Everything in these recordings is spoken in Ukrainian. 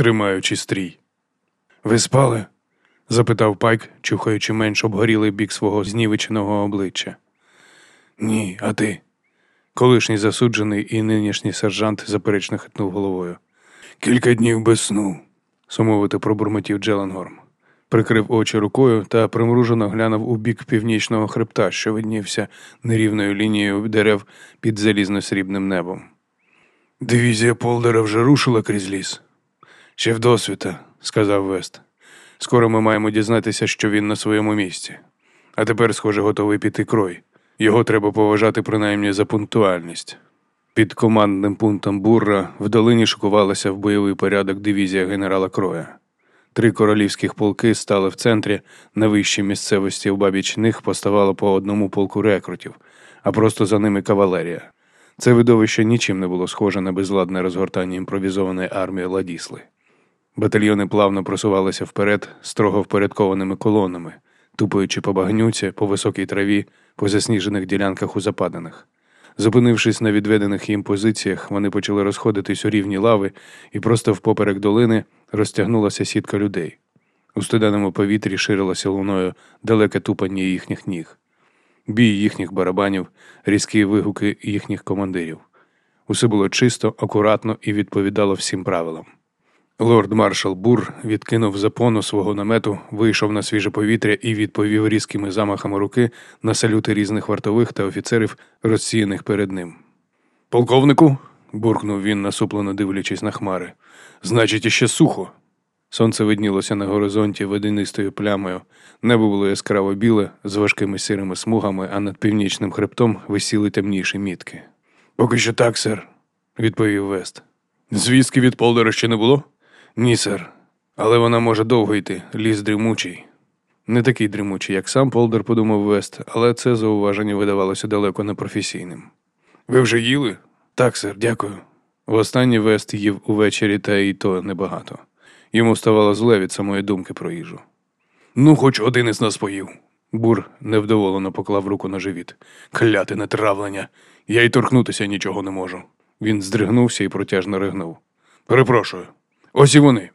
тримаючи стрій. Ви спали? запитав Пайк, чухаючи менш обгорілий бік свого знівеченого обличчя. Ні, а ти? Колишній засуджений і нинішній сержант заперечно хитнув головою. Кілька днів без сну, сумовито пробурмотів Джеленгорм. Прикрив очі рукою та примружено глянув у бік північного хребта, що виднівся нерівною лінією дерев під залізно-срібним небом. Дивізія Полдера вже рушила крізь ліс. Ще вдосвіта, сказав Вест. Скоро ми маємо дізнатися, що він на своєму місці. А тепер, схоже, готовий піти крой. Його треба поважати принаймні за пунктуальність. Під командним пунктом Бурра в долині шикувалася в бойовий порядок дивізія генерала Кроя. Три королівських полки стали в центрі, на вищій місцевості в бабіч них поставало по одному полку рекрутів, а просто за ними кавалерія. Це видовище нічим не було схоже на безладне розгортання імпровізованої армії Ладісли. Батальйони плавно просувалися вперед строго впорядкованими колонами, тупаючи по багнюці, по високій траві, по засніжених ділянках у западинах. Зупинившись на відведених їм позиціях, вони почали розходитись у рівні лави, і просто впоперек долини розтягнулася сітка людей. У студеному повітрі ширилося луною далеке тупання їхніх ніг, бій їхніх барабанів, різкі вигуки їхніх командирів. Усе було чисто, акуратно і відповідало всім правилам. Лорд маршал Бур відкинув запону свого намету, вийшов на свіже повітря і відповів різкими замахами руки на салюти різних вартових та офіцерів, розсіяних перед ним. Полковнику, буркнув він, насуплено дивлячись на хмари. Значить, іще сухо. Сонце виднілося на горизонті водянистою плямою. Небо було яскраво біле, з важкими сірими смугами, а над північним хребтом висіли темніші мітки. Поки що так, сер, відповів Вест. Звістки від Полдера ще не було? Ні, сер. Але вона може довго йти, ліс дрімучий. Не такий дрімучий, як сам Полдер подумав Вест, але це зауваження видавалося далеко непрофесійним. Ви вже їли? Так, сер, дякую. Востаннє Вест їв увечері, та і то небагато. Йому ставало зле від самої думки про їжу. Ну, хоч один із нас поїв. Бур невдоволено поклав руку на живіт. Кляте нетравлення. Я й торкнутися нічого не можу. Він здригнувся і протяжно ригнув. Перепрошую. Ось і вони.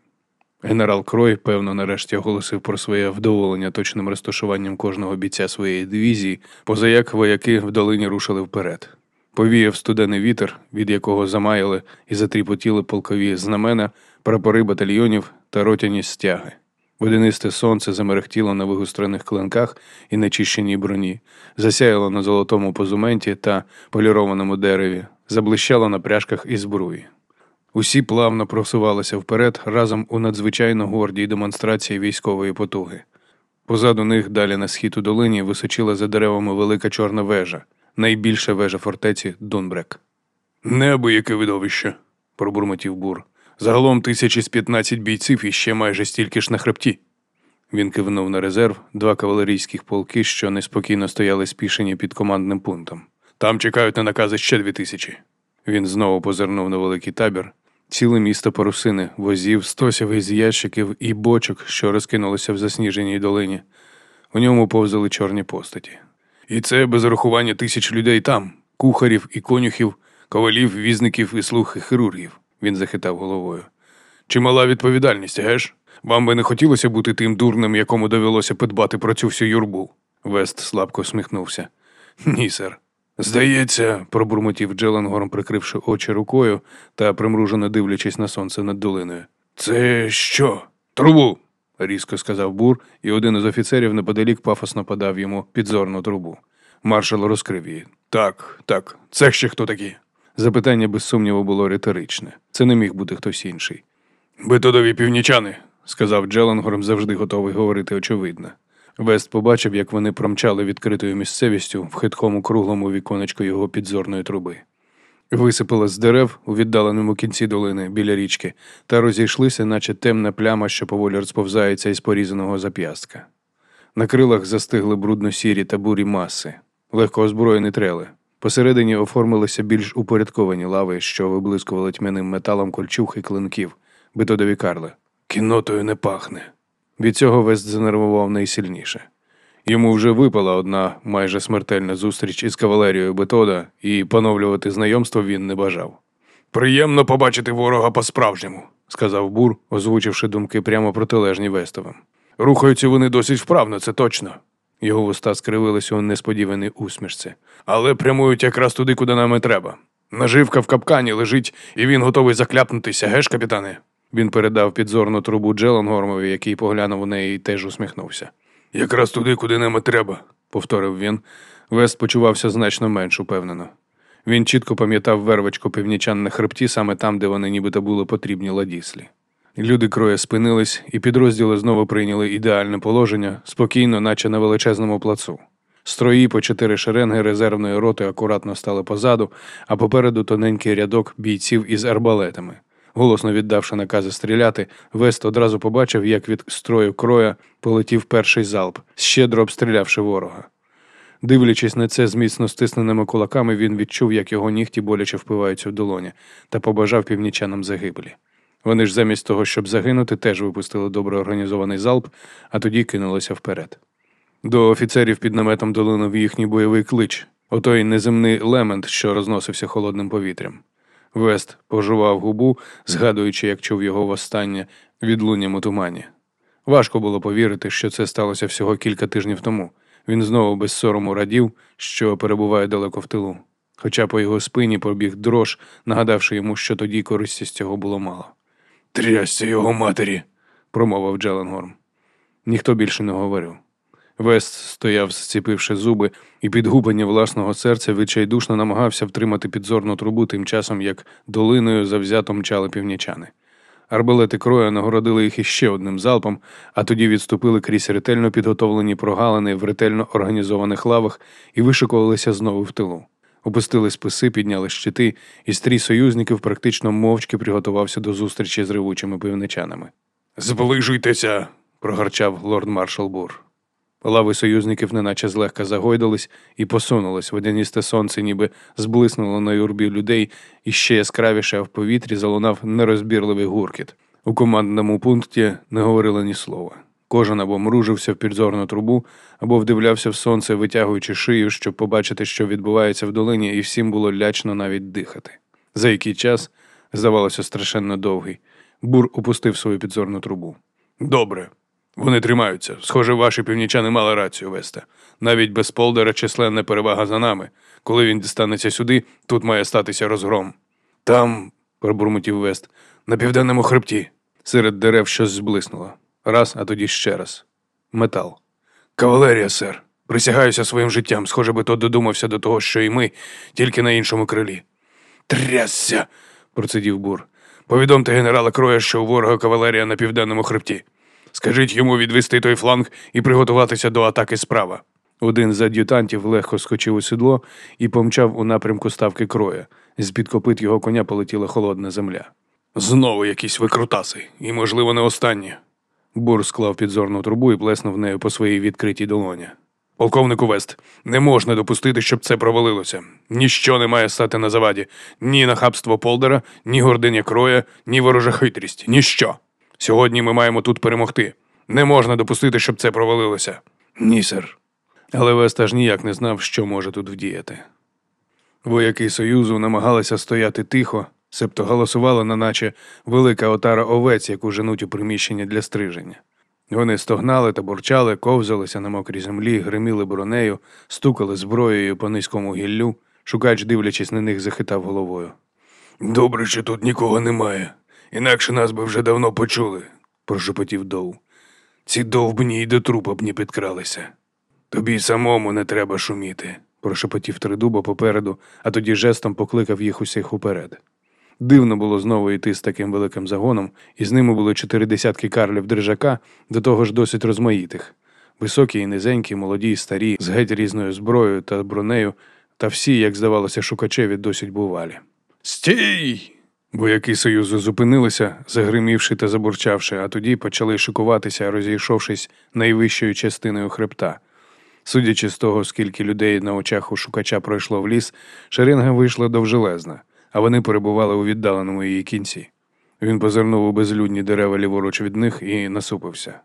Генерал Крой, певно, нарешті оголосив про своє вдоволення точним розташуванням кожного бійця своєї дивізії, позаяк вояки в долині рушили вперед. Повіяв студений вітер, від якого замаяли і затріпотіли полкові знамена, прапори батальйонів та ротяні стяги. Водянисте сонце замерехтіло на вигустрених клинках і начищеній броні, засяяло на золотому позументі та полірованому дереві, заблищало на пряжках і збруї. Усі плавно просувалися вперед разом у надзвичайно гордій демонстрації військової потуги. Позаду них, далі на схід у долині, височила за деревами велика чорна вежа, найбільша вежа фортеці Дунбрек. Небо яке видовище, пробурмотів бур. Загалом тисячі з п'ятнадцять бійців і ще майже стільки ж на хребті. Він кивнув на резерв два кавалерійських полки, що неспокійно стояли спішені під командним пунктом. Там чекають на накази ще дві тисячі. Він знову позирнув на великий табір, ціле місто парусини, возів, стосів із ящиків і бочок, що розкинулися в засніженій долині. У ньому повзали чорні постаті. І це без рахування тисяч людей там, кухарів і конюхів, ковалів, візників і слух і хірургів. Він захитав головою. Чимала відповідальність, геш? Вам би не хотілося бути тим дурним, якому довелося подбати про цю всю юрбу? Вест слабко всміхнувся. Ні, сер. Здається, пробурмотів Джеленгорм, прикривши очі рукою та примружено дивлячись на сонце над долиною. Це що? Трубу. різко сказав бур, і один із офіцерів неподалік пафосно подав йому підзорну трубу. Маршал розкрив її. Так, так, це ще хто такі? Запитання, без сумніву, було риторичне. Це не міг бути хтось інший. Битодові північани, сказав Джеленгорм, завжди готовий говорити очевидно. Вест побачив, як вони промчали відкритою місцевістю в хиткому круглому віконечку його підзорної труби. Висипали з дерев у віддаленому кінці долини біля річки та розійшлися, наче темна пляма, що поволі розповзається із порізаного зап'ястка. На крилах застигли брудно-сірі та бурі маси, легко озброєні трели. Посередині оформилися більш упорядковані лави, що виблискували тьмяним металом кольчуг і клинків, битодові карли. Кіннотою не пахне. Від цього Вест занервував найсильніше. Йому вже випала одна майже смертельна зустріч із кавалерією Бетода, і поновлювати знайомство він не бажав. Приємно побачити ворога по-справжньому, сказав Бур, озвучивши думки прямо протилежні Вестовим. Рухаються вони досить вправно, це точно. Його вуста скривилися у несподіваній усмішці. Але прямують якраз туди, куди нам і треба. Наживка в капкані лежить, і він готовий закляпнутися, геш, капітане? Він передав підзорну трубу Джеленгормові, який поглянув у неї і теж усміхнувся. Якраз туди, куди нам і треба, повторив він. Вест почувався значно менш упевнено. Він чітко пам'ятав вервочку північан на хребті саме там, де вони нібито були потрібні ладіслі. Люди кроя спинились, і підрозділи знову прийняли ідеальне положення, спокійно, наче на величезному плацу. Строї по чотири шеренги резервної роти акуратно стали позаду, а попереду тоненький рядок бійців із арбалетами. Голосно віддавши накази стріляти, Вест одразу побачив, як від строю кроя полетів перший залп, щедро обстрілявши ворога. Дивлячись на це з міцно стисненими кулаками, він відчув, як його нігті боляче впиваються в долоні, та побажав північанам загибелі. Вони ж замість того, щоб загинути, теж випустили добре організований залп, а тоді кинулися вперед. До офіцерів під наметом долинув їхній бойовий клич, отой неземний лемент, що розносився холодним повітрям. Вест пожував губу, згадуючи, як чув його востаннє відлунням у тумані. Важко було повірити, що це сталося всього кілька тижнів тому. Він знову без сорому радів, що перебуває далеко в тилу. Хоча по його спині побіг дрож, нагадавши йому, що тоді користі з цього було мало. Трясся його матері, промовив Джеленгорм. Ніхто більше не говорив. Вест стояв, зціпивши зуби, і під гупання власного серця відчайдушно намагався втримати підзорну трубу тим часом, як долиною завзято мчали північани. Арбалети кроя нагородили їх іще одним залпом, а тоді відступили крізь ретельно підготовлені прогалини в ретельно організованих лавах і вишикувалися знову в тилу. Опустили списи, підняли щити, і стрій союзників практично мовчки приготувався до зустрічі з ревучими півничанами. Зближуйтеся, прогарчав лорд маршал Бур. Лави союзників неначе злегка загойдались і посунулись. Водяністе сонце ніби зблиснуло на юрбі людей, і ще яскравіше в повітрі залунав нерозбірливий гуркіт. У командному пункті не говорили ні слова. Кожен або мружився в підзорну трубу, або вдивлявся в сонце, витягуючи шию, щоб побачити, що відбувається в долині, і всім було лячно навіть дихати. За який час, здавалося, страшенно довгий, бур опустив свою підзорну трубу. Добре, вони тримаються. Схоже, ваші північани мали рацію вести. Навіть без полдера численна перевага за нами. Коли він дістанеться сюди, тут має статися розгром. Там, пробурмотів Вест, на південному хребті. Серед дерев щось зблиснуло. Раз, а тоді ще раз. Метал. Кавалерія, сер. Присягаюся своїм життям. Схоже би то додумався до того, що і ми, тільки на іншому крилі. Трясся, процидів бур. Повідомте генерала Кроя, що у ворога кавалерія на південному хребті. Скажіть йому відвести той фланг і приготуватися до атаки справа. Один з ад'ютантів легко скочив у сідло і помчав у напрямку ставки кроя. З під копит його коня полетіла холодна земля. Знову якісь викрутаси, і, можливо, не останні. Бур склав підзорну трубу і плеснув нею по своїй відкритій долоні. Полковнику Вест, не можна допустити, щоб це провалилося. Ніщо не має стати на заваді. Ні нахабство Полдера, ні гординя кроя, ні ворожа хитрість. Ніщо. Сьогодні ми маємо тут перемогти. Не можна допустити, щоб це провалилося. Ні, сер. Але Вест аж ніяк не знав, що може тут вдіяти. Вояки Союзу намагалися стояти тихо, себто голосували, на наче велика отара овець, яку женуть у приміщення для стриження. Вони стогнали та бурчали, ковзалися на мокрій землі, гриміли бронею, стукали зброєю по низькому гіллю. Шукач, дивлячись на них, захитав головою. Добре, що тут нікого немає. Інакше нас би вже давно почули, прошепотів Доу. Ці довбні й до трупа б не підкралися. Тобі самому не треба шуміти, прошепотів тридуба попереду, а тоді жестом покликав їх усіх уперед. Дивно було знову йти з таким великим загоном, і з ними було чотири десятки карлів дрижака, до того ж досить розмаїтих. Високі і низенькі, молоді й старі, з геть різною зброєю та бронею, та всі, як здавалося, шукачеві досить бувалі. Стій! Вояки Союзу зупинилися, загримівши та забурчавши, а тоді почали шикуватися, розійшовшись найвищою частиною хребта. Судячи з того, скільки людей на очах у шукача пройшло в ліс, шеренга вийшла довжелезна, а вони перебували у віддаленому її кінці. Він позирнув у безлюдні дерева ліворуч від них і насупився.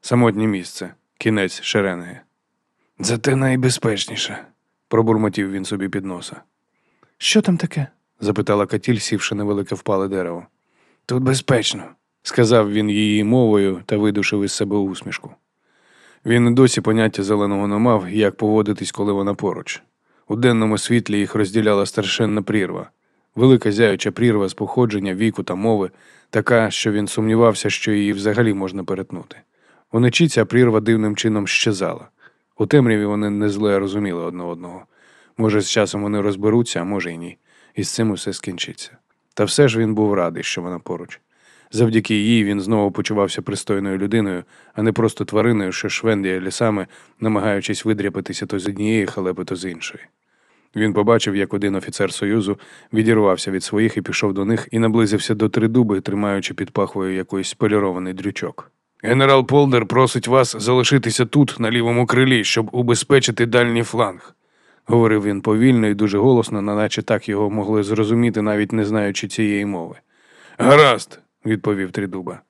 Самотнє місце, кінець шеренги. Зате найбезпечніше, пробурмотів він собі під носа. Що там таке? Запитала Катіль, сівши на велике впале дерево. Тут безпечно, сказав він її мовою та видушив із себе усмішку. Він досі поняття зеленого не мав, як поводитись, коли вона поруч. У денному світлі їх розділяла страшенна прірва, велика зяюча прірва з походження, віку та мови, така, що він сумнівався, що її взагалі можна перетнути. Уночі ця прірва дивним чином щезала. У темряві вони не зле розуміли одне одного. Може, з часом вони розберуться, а може й ні, і з цим усе скінчиться. Та все ж він був радий, що вона поруч. Завдяки їй він знову почувався пристойною людиною, а не просто твариною, що швендіє лісами, намагаючись видряпатися то з однієї халепи, то з іншої. Він побачив, як один офіцер Союзу відірвався від своїх і пішов до них і наблизився до тридуби, тримаючи під пахвою якийсь полірований дрючок. Генерал Полдер просить вас залишитися тут, на лівому крилі, щоб убезпечити дальній фланг, говорив він повільно і дуже голосно, наче так його могли зрозуміти, навіть не знаючи цієї мови. Гаразд, відповів Тридуба.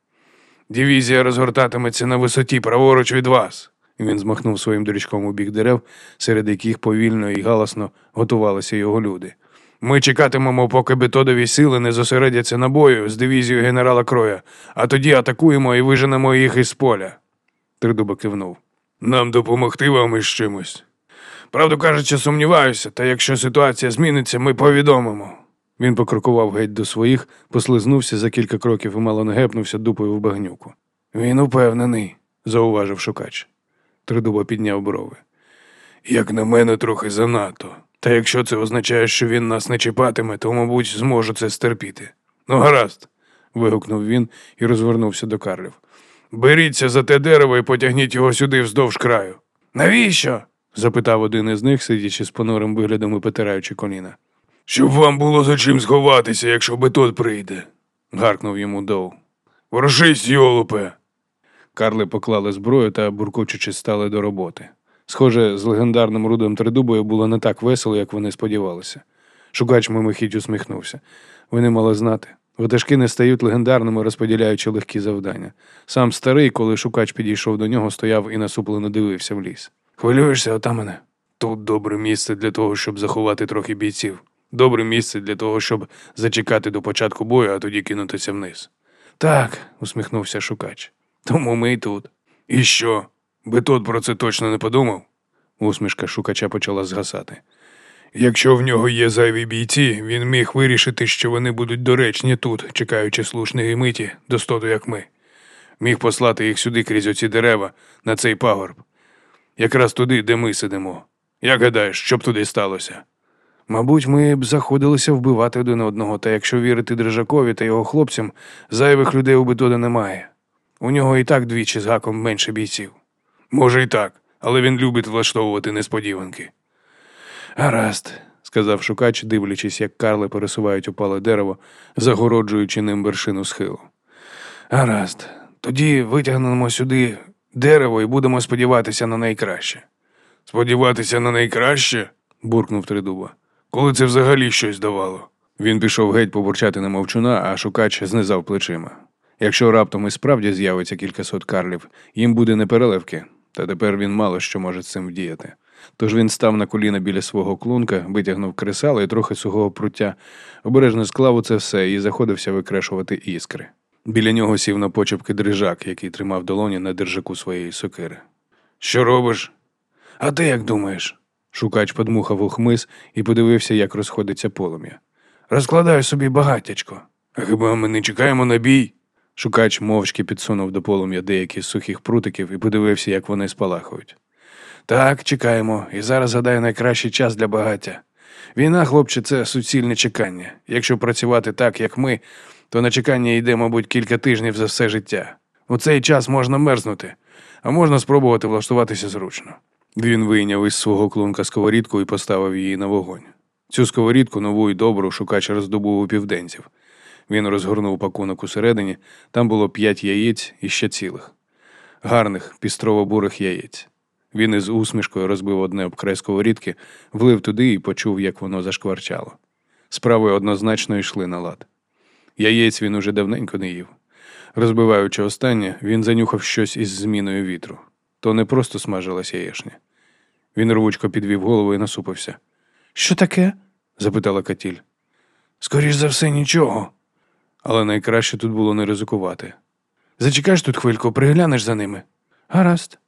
Дивізія розгортатиметься на висоті праворуч від вас. І Він змахнув своїм дрючком у бік дерев, серед яких повільно і галасно готувалися його люди. Ми чекатимемо, поки бетодові сили не зосередяться на бою з дивізією генерала Кроя, а тоді атакуємо і виженемо їх із поля. Тридуба кивнув. Нам допомогти вам із чимось. Правду кажучи, сумніваюся, та якщо ситуація зміниться, ми повідомимо. Він покрокував геть до своїх, послизнувся за кілька кроків і мало не гепнувся дупою в багнюку. Він упевнений, зауважив шукач. Тридуба підняв брови. Як на мене, трохи занадто. Та якщо це означає, що він нас не чіпатиме, то, мабуть, зможу це стерпіти. Ну, гаразд. вигукнув він і розвернувся до Карлів. Беріться за те дерево і потягніть його сюди вздовж краю. Навіщо? Запитав один із них, сидячи з понурим виглядом і потираючи коліна. Щоб вам було за чим сховатися, якщо бетон прийде, гаркнув йому Доу. Ворушись, йолупе. Карли поклали зброю та, буркочучи, стали до роботи. Схоже, з легендарним рудом тридубою було не так весело, як вони сподівалися. Шукач мимохідь усміхнувся. Вони мали знати. Ватажки не стають легендарними, розподіляючи легкі завдання. Сам старий, коли шукач підійшов до нього, стояв і насуплено дивився в ліс. Хвилюєшся, отамане? Тут добре місце для того, щоб заховати трохи бійців. Добре місце для того, щоб зачекати до початку бою, а тоді кинутися вниз. Так, усміхнувся шукач. Тому ми й тут. І що? Бетот про це точно не подумав? Усмішка шукача почала згасати. Якщо в нього є зайві бійці, він міг вирішити, що вони будуть доречні тут, чекаючи слушної миті, достоту, як ми. Міг послати їх сюди крізь оці дерева, на цей пагорб. Якраз туди, де ми сидимо. Як гадаєш, що б туди сталося? Мабуть, ми б заходилися вбивати один одного, та якщо вірити Дрижакові та його хлопцям, зайвих людей у Бетода немає. У нього і так двічі з гаком менше бійців. Може, і так, але він любить влаштовувати несподіванки. Гаразд, сказав шукач, дивлячись, як карли пересувають упале дерево, загороджуючи ним вершину схилу. Гаразд, тоді витягнемо сюди дерево і будемо сподіватися на найкраще. Сподіватися на найкраще? буркнув Тридуба. Коли це взагалі щось давало? Він пішов геть побурчати на мовчуна, а шукач знизав плечима. Якщо раптом і справді з'явиться кількасот карлів, їм буде непереливки, та тепер він мало що може з цим вдіяти. Тож він став на коліна біля свого клунка, витягнув кресало і трохи сухого пруття, обережно склав у це все і заходився викрешувати іскри. Біля нього сів на почепки дрижак, який тримав долоні на держаку своєї сокири. Що робиш? А ти як думаєш? Шукач подмухав у хмиз і подивився, як розходиться полум'я. Розкладаю собі багаттячко. А хіба ми не чекаємо на бій? Шукач мовчки підсунув до полум'я деякі з сухих прутиків і подивився, як вони спалахують. Так, чекаємо, і зараз гадаю найкращий час для багаття. Війна, хлопче, це суцільне чекання. Якщо працювати так, як ми, то на чекання йде, мабуть, кілька тижнів за все життя. У цей час можна мерзнути, а можна спробувати влаштуватися зручно. Він вийняв із свого клунка сковорідку і поставив її на вогонь. Цю сковорідку, нову і добру, шукач роздобув у південців. Він розгорнув пакунок усередині, там було п'ять яєць і ще цілих, гарних пістрово-бурих яєць. Він із усмішкою розбив одне об край сковорідки, влив туди і почув, як воно зашкварчало. Справи однозначно йшли на лад. Яєць він уже давненько не їв. Розбиваючи останнє, він занюхав щось із зміною вітру. То не просто смажилась яєшня. Він рвучко підвів голову і насупився. Що таке? запитала Катіль. Скоріш за все, нічого. Але найкраще тут було не ризикувати. Зачекаєш тут хвильку, приглянеш за ними. Гаразд.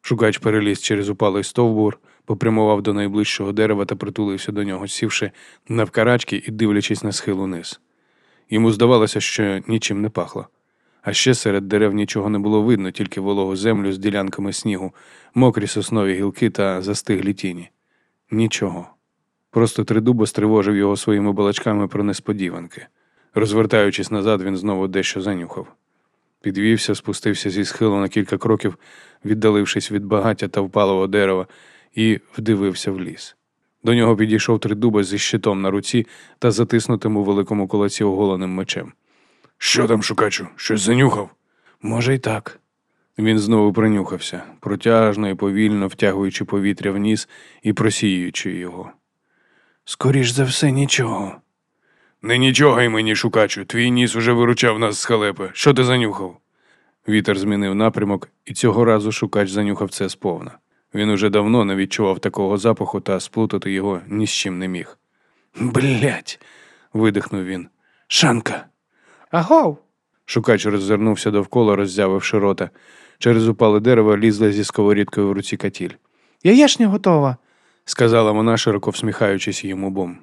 Шукач переліз через упалий стовбур, попрямував до найближчого дерева та притулився до нього, сівши навкарачки і дивлячись на схил униз. Йому здавалося, що нічим не пахло. А ще серед дерев нічого не було видно, тільки вологу землю з ділянками снігу, мокрі соснові гілки та застиглі тіні. Нічого. Просто тридубо стривожив його своїми балачками про несподіванки. Розвертаючись назад, він знову дещо занюхав. Підвівся, спустився зі схилу на кілька кроків, віддалившись від багаття та впалого дерева, і вдивився в ліс. До нього підійшов тридуба зі щитом на руці та затиснутим у великому кулаці оголеним мечем. Що там, шукачу? Щось занюхав? Може, й так. Він знову принюхався, протяжно і повільно втягуючи повітря в ніс і просіюючи його. Скоріш за все, нічого. Не нічого й мені, шукачу. Твій ніс уже виручав нас з халепи. Що ти занюхав? Вітер змінив напрямок, і цього разу шукач занюхав це сповна. Він уже давно не відчував такого запаху та сплутати його ні з чим не міг. Блять. видихнув він. Шанка. Агов. Шукач роззирнувся довкола, роззявивши рота. Через упале дерево лізла зі сковорідкою в руці катіль. Яєшня готова, сказала вона, широко всміхаючись їм обом.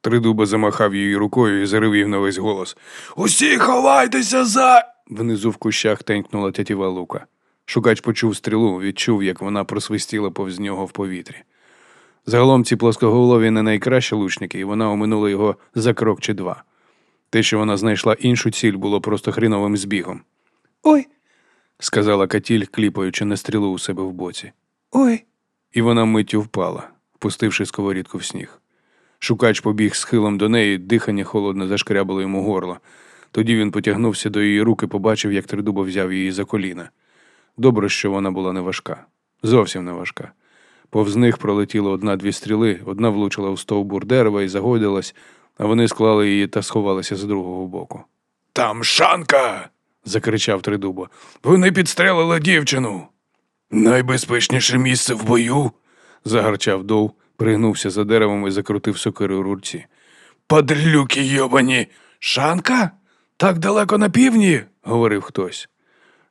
Тридуба замахав її рукою і зарив їх на весь голос. Усі ховайтеся за. Внизу в кущах тенькнула тятіва лука. Шукач почув стрілу, відчув, як вона просвистіла повз нього в повітрі. Загалом ці плоскоголові не найкращі лучники, і вона оминула його за крок чи два. Те, що вона знайшла іншу ціль, було просто хріновим збігом. Ой, сказала Катіль, кліпаючи на стрілу у себе в боці. Ой. І вона миттю впала, впустивши сковорідку в сніг. Шукач побіг схилом до неї, дихання холодно зашкрябало йому горло. Тоді він потягнувся до її рук і побачив, як тридуба взяв її за коліна. Добре, що вона була не важка. Зовсім не важка. Повз них пролетіло одна-дві стріли, одна влучила в стовбур дерева і загойдилась, а вони склали її та сховалися з другого боку. Там шанка. закричав Тридуба. Вони підстрелили дівчину. Найбезпечніше місце в бою. загарчав Дов, пригнувся за деревом і закрутив сокири у руці. Падлюки йобані. Шанка? Так далеко на півдні, говорив хтось.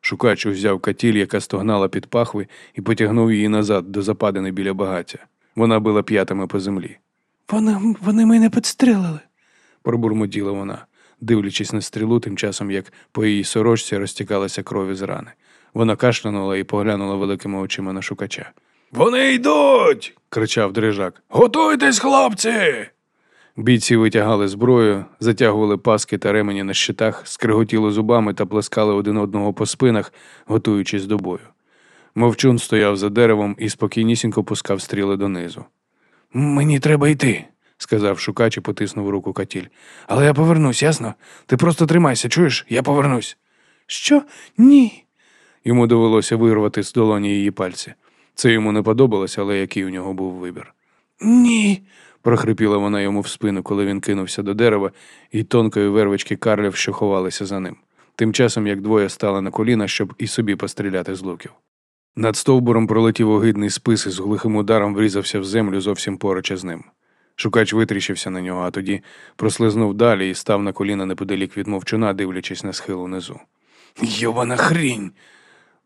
Шукач узяв катіль, яка стогнала під пахви, і потягнув її назад до западини біля багаття. Вона била п'ятами по землі. Вони, вони мене підстрелили, пробурмотіла вона, дивлячись на стрілу, тим часом як по її сорочці розтікалася кров із рани. Вона кашлянула і поглянула великими очима на шукача. Вони йдуть. кричав дрижак. Готуйтесь, хлопці. Бійці витягали зброю, затягували паски та ремені на щитах, скриготіли зубами та плескали один одного по спинах, готуючись до бою. Мовчун стояв за деревом і спокійнісінько пускав стріли донизу. Мені треба йти, сказав шукач і потиснув руку Катіль. Але я повернусь, ясно? Ти просто тримайся, чуєш? Я повернусь. Що? Ні. Йому довелося вирвати з долоні її пальці. Це йому не подобалося, але який у нього був вибір. Ні. Прохрипіла вона йому в спину, коли він кинувся до дерева, і тонкої вервички карлів, що ховалися за ним. Тим часом як двоє стали на коліна, щоб і собі постріляти з луків. Над стовбуром пролетів огидний спис і з глухим ударом врізався в землю зовсім поруч із ним. Шукач витріщився на нього, а тоді прослизнув далі і став на коліна неподалік від мовчуна, дивлячись на схил унизу. Йобана хрінь.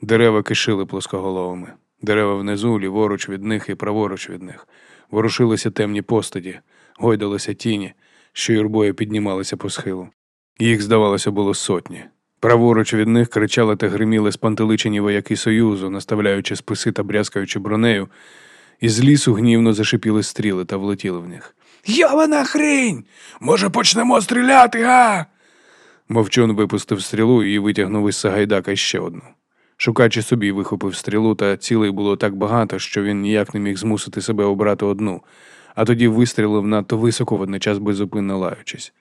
Дерева кишили плоскоголовими. Дерева внизу, ліворуч від них і праворуч від них. Ворушилися темні постаті, гойдалися тіні, що юрбою піднімалися по схилу. Їх, здавалося, було сотні. Праворуч від них кричали та гриміли спантеличені вояки Союзу, наставляючи списи та брязкаючи бронею, і з лісу гнівно зашипіли стріли та влетіли в них. Йована хрінь! Може, почнемо стріляти, га? Мовчун випустив стрілу і витягнув із Сагайдака ще одну. Шукач і собі вихопив стрілу, та цілей було так багато, що він ніяк не міг змусити себе обрати одну, а тоді вистрілив надто високо, водночас безупинно лаючись.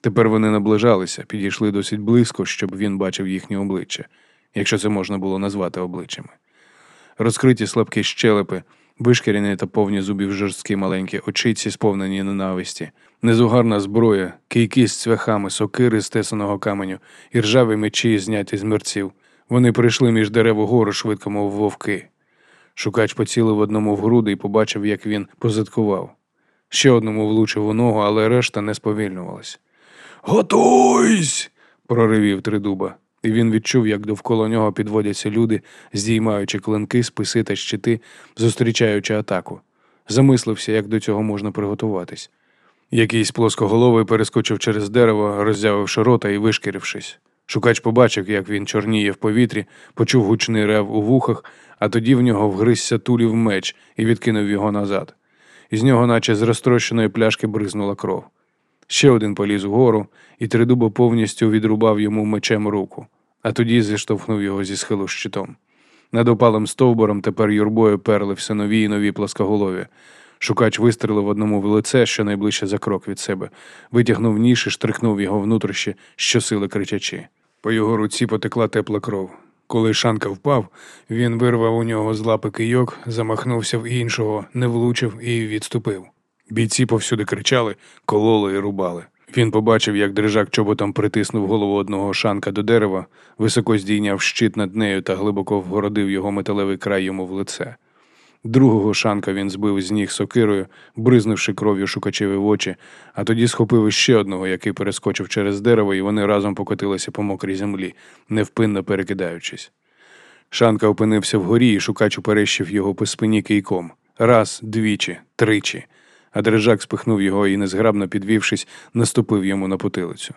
Тепер вони наближалися, підійшли досить близько, щоб він бачив їхнє обличчя, якщо це можна було назвати обличчями. Розкриті слабкі щелепи, вишкірені та повні зубів жорсткі маленькі очиці, сповнені ненависті, незугарна зброя, кийки з цвяхами, сокири з тесаного каменю і ржаві мечі, зняті з мерців. Вони прийшли між дерев угору швидко, мов вовки. Шукач поцілив одному в груди і побачив, як він позадкував. Ще одному влучив у ногу, але решта не сповільнювалась. Готуйсь! проривів тридуба, і він відчув, як довкола нього підводяться люди, здіймаючи клинки, списи та щити, зустрічаючи атаку. Замислився, як до цього можна приготуватись. Якийсь плоскоголовий перескочив через дерево, роззявивши рота і вишкірившись. Шукач побачив, як він чорніє в повітрі, почув гучний рев у вухах, а тоді в нього вгризся тулів меч і відкинув його назад. Із нього, наче з розтрощеної пляшки, бризнула кров. Ще один поліз угору, і тридуба повністю відрубав йому мечем руку, а тоді зіштовхнув його зі схилу щитом. Над опалим стовбуром тепер юрбою перли все нові і нові пласкоголові. Шукач вистрелив одному в лице, що найближче за крок від себе, витягнув ніж і штрикнув його внутрішні, щосили кричачи. По його руці потекла тепла кров. Коли Шанка впав, він вирвав у нього з лапи кийок, замахнувся в іншого, не влучив і відступив. Бійці повсюди кричали, кололи і рубали. Він побачив, як дрижак чоботом притиснув голову одного шанка до дерева, високо здійняв щит над нею та глибоко вгородив його металевий край йому в лице. Другого шанка він збив з ніг сокирою, бризнувши кров'ю шукачеві в очі, а тоді схопив іще одного, який перескочив через дерево, і вони разом покотилися по мокрій землі, невпинно перекидаючись. Шанка опинився вгорі, і шукач уперещив його по спині кийком. Раз, двічі, тричі. А дрижак спихнув його і, незграбно підвівшись, наступив йому на потилицю.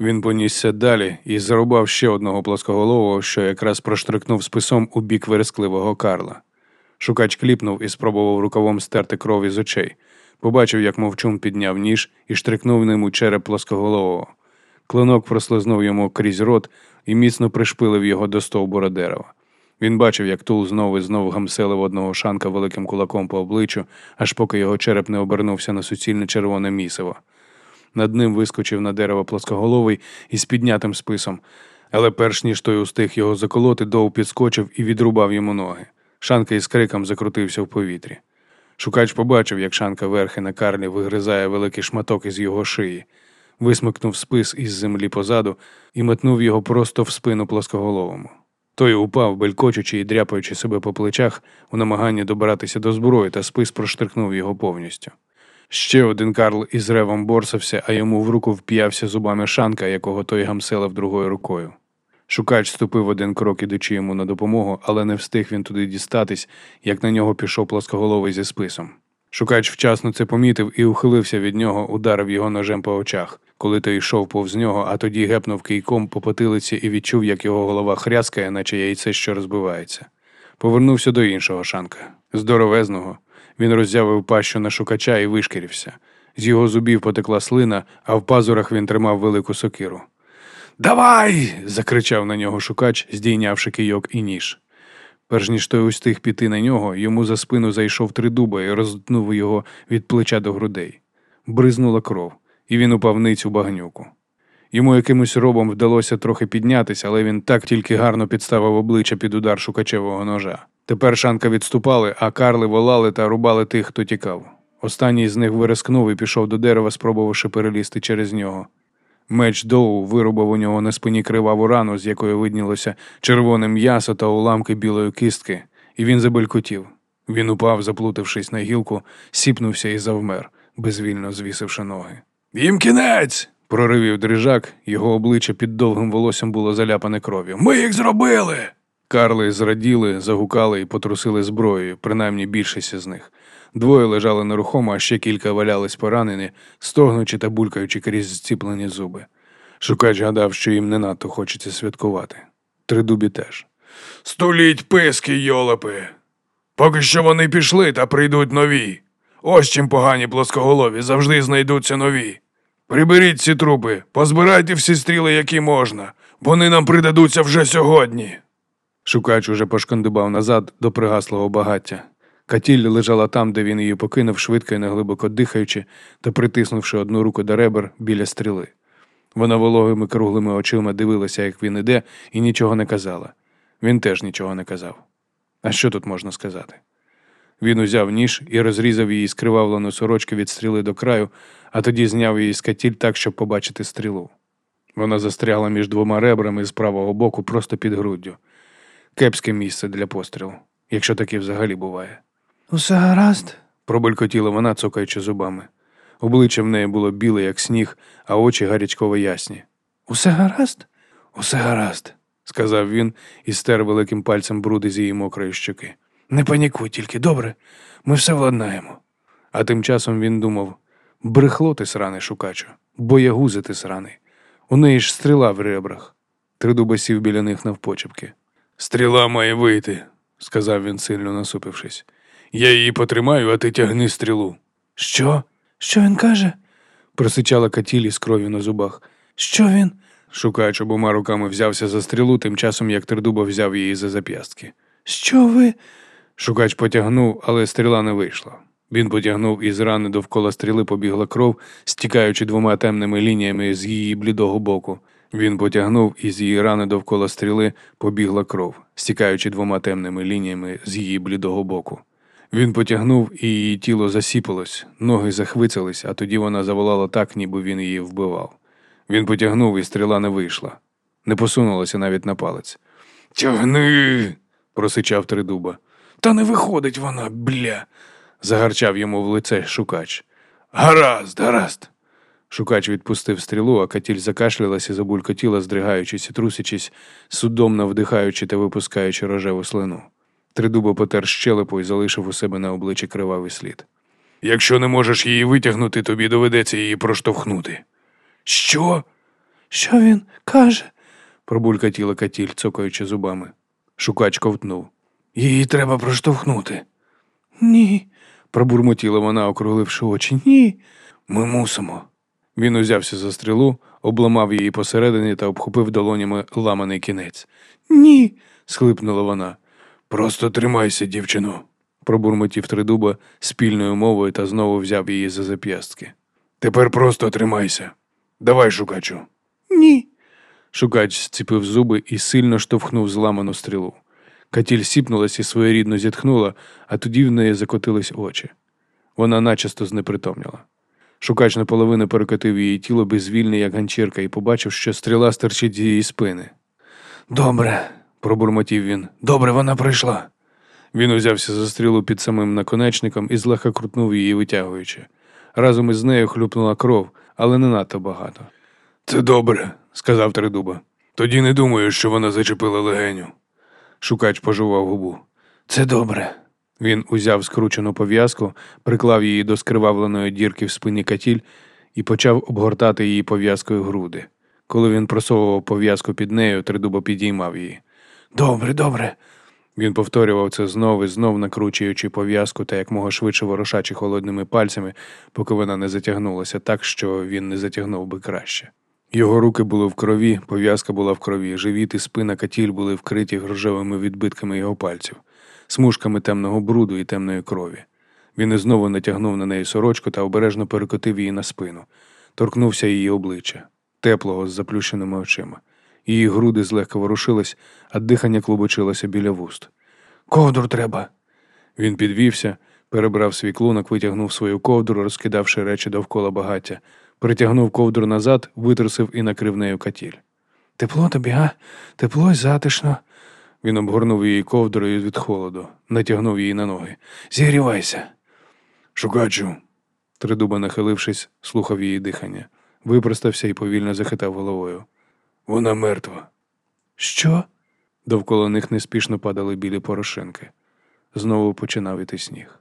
Він понісся далі і зарубав ще одного плоскоголового, що якраз проштрикнув списом у бік верескливого Карла. Шукач кліпнув і спробував рукавом стерти кров із очей. Побачив, як мовчун підняв ніж і штрикнув ним у череп плоскоголового. Клинок прослизнув йому крізь рот і міцно пришпилив його до стовбура дерева. Він бачив, як тул знову і знову гамселив одного шанка великим кулаком по обличчю, аж поки його череп не обернувся на суцільне червоне місиво. Над ним вискочив на дерево плоскоголовий із піднятим списом, але перш ніж той устиг його заколоти, дов підскочив і відрубав йому ноги. Шанка із криком закрутився в повітрі. Шукач побачив, як шанка верхи на карлі вигризає великий шматок із його шиї, висмикнув спис із землі позаду і метнув його просто в спину плоскоголовому. Той упав, белькочучи і дряпаючи себе по плечах у намаганні добратися до зброї, та спис проштрикнув його повністю. Ще один Карл із ревом борсався, а йому в руку вп'явся зубами шанка, якого той гамселив другою рукою. Шукач ступив один крок, ідучи йому на допомогу, але не встиг він туди дістатись, як на нього пішов плоскоголовий зі списом. Шукач вчасно це помітив і ухилився від нього, ударив його ножем по очах, коли той йшов повз нього, а тоді гепнув кийком по потилиці і відчув, як його голова хряскає, наче яйце, що розбивається. Повернувся до іншого шанка, здоровезного. Він роззявив пащу на шукача і вишкірився. З його зубів потекла слина, а в пазурах він тримав велику сокиру. Давай. закричав на нього шукач, здійнявши кийок і ніж. Перш ніж той устиг піти на нього, йому за спину зайшов тридуба і розднув його від плеча до грудей. Бризнула кров, і він упав ниць у багнюку. Йому якимось робом вдалося трохи піднятися, але він так тільки гарно підставив обличчя під удар шукачевого ножа. Тепер шанка відступали, а карли волали та рубали тих, хто тікав. Останній з них вирискнув і пішов до дерева, спробувавши перелізти через нього. Меч Доу вирубав у нього на спині криваву рану, з якої виднілося червоне м'ясо та уламки білої кістки, і він забелькотів. Він упав, заплутавшись на гілку, сіпнувся і завмер, безвільно звісивши ноги. Їм кінець. проривів дрижак, його обличчя під довгим волоссям було заляпане кров'ю. Ми їх зробили. Карли зраділи, загукали і потрусили зброєю, принаймні більшість з них. Двоє лежали нерухомо, а ще кілька валялись поранені, стогнучи та булькаючи крізь зціплені зуби. Шукач гадав, що їм не надто хочеться святкувати. Тридубі теж. Стуліть писки, йолопи. Поки що вони пішли та прийдуть нові. Ось чим погані плоскоголові завжди знайдуться нові. Приберіть ці трупи, позбирайте всі стріли, які можна. Вони нам придадуться вже сьогодні. Шукач уже пошкандибав назад до пригаслого багаття. Катіль лежала там, де він її покинув, швидко і неглибоко дихаючи та притиснувши одну руку до ребер біля стріли. Вона вологими круглими очима дивилася, як він іде, і нічого не казала. Він теж нічого не казав. А що тут можна сказати? Він узяв ніж і розрізав її скривавлену сорочку від стріли до краю, а тоді зняв її з катіль так, щоб побачити стрілу. Вона застрягла між двома ребрами з правого боку просто під груддю. Кепське місце для пострілу, якщо таке взагалі буває. Усе гаразд? пробелькотіла вона, цокаючи зубами. Обличчя в неї було біле, як сніг, а очі гарячково ясні. Усе гаразд? Усе гаразд, сказав він і стер великим пальцем бруди з її мокрої щоки. Не панікуй тільки, добре, ми все владнаємо. А тим часом він думав брехло ти сраний шукачу, боягузи ти сраний. У неї ж стріла в ребрах. Тридуба сів біля них навпочепки. Стріла має вийти, сказав він, сильно насупившись. Я її потримаю, а ти тягни стрілу. Що? Що він каже? просичала Катілі з кров'ю на зубах. Що він? Шукач обома руками взявся за стрілу, тим часом як Тридуба взяв її за зап'ястки. Що ви? Шукач потягнув, але стріла не вийшла. Він потягнув і з рани довкола стріли побігла кров, стікаючи двома темними лініями з її блідого боку. Він потягнув і з її рани довкола стріли побігла кров, стікаючи двома темними лініями з її блідого боку. Він потягнув, і її тіло засіпалось, ноги захвицались, а тоді вона заволала так, ніби він її вбивав. Він потягнув, і стріла не вийшла, не посунулася навіть на палець. Тягни. просичав тридуба. Та не виходить вона, бля. загарчав йому в лице шукач. Гаразд, гаразд. Шукач відпустив стрілу, а Катіль закашлялась і забулькотіла, здригаючись і трусячись, судомно вдихаючи та випускаючи рожеву слину. Тридуба потер щелепу і залишив у себе на обличчі кривавий слід. Якщо не можеш її витягнути, тобі доведеться її проштовхнути. Що? Що він каже? пробулькотіла Катіль, цокаючи зубами. Шукач ковтнув. Її треба проштовхнути. Ні, пробурмотіла вона, округливши очі. Ні. Ми мусимо. Він узявся за стрілу, обламав її посередині та обхопив долонями ламаний кінець. Ні, схлипнула вона. Просто тримайся, дівчино, пробурмотів тридуба спільною мовою та знову взяв її за зап'ястки. Тепер просто тримайся. Давай, шукачу. Ні. Шукач зціпив зуби і сильно штовхнув зламану стрілу. Катіль сіпнулась і своєрідно зітхнула, а тоді в неї закотились очі. Вона начисто знепритомніла. Шукач наполовину перекотив її тіло безвільне, як ганчірка, і побачив, що стріла стерчить з її спини. Добре, пробурмотів він. Добре, вона прийшла. Він узявся за стрілу під самим наконечником і злегка крутнув її, витягуючи. Разом із нею хлюпнула кров, але не надто багато. Це добре, сказав Тридуба. Тоді не думаю, що вона зачепила легеню. Шукач пожував губу. Це добре. Він узяв скручену пов'язку, приклав її до скривавленої дірки в спині катіль і почав обгортати її пов'язкою груди. Коли він просовував пов'язку під нею, тридуба підіймав її. Добре, добре. Він повторював це знов і знов, накручуючи пов'язку та якмога швидше ворушачи холодними пальцями, поки вона не затягнулася так, що він не затягнув би краще. Його руки були в крові, пов'язка була в крові, живіт і спина катіль були вкриті грожевими відбитками його пальців, смужками темного бруду і темної крові. Він і знову натягнув на неї сорочку та обережно перекотив її на спину, торкнувся її обличчя, теплого з заплющеними очима. Її груди злегка ворушились, а дихання клубочилося біля вуст. Ковдру треба. Він підвівся, перебрав свій клунок, витягнув свою ковдру, розкидавши речі довкола багаття, притягнув ковдру назад, витрусив і накрив нею катіль. Тепло тобі, а? Тепло й затишно. Він обгорнув її ковдрою від холоду, натягнув її на ноги. Зігрівайся. Шукачу. Тридуба, нахилившись, слухав її дихання, випростався і повільно захитав головою. Вона мертва. Що? Довкола них неспішно падали білі порошинки. Знову починав іти сніг.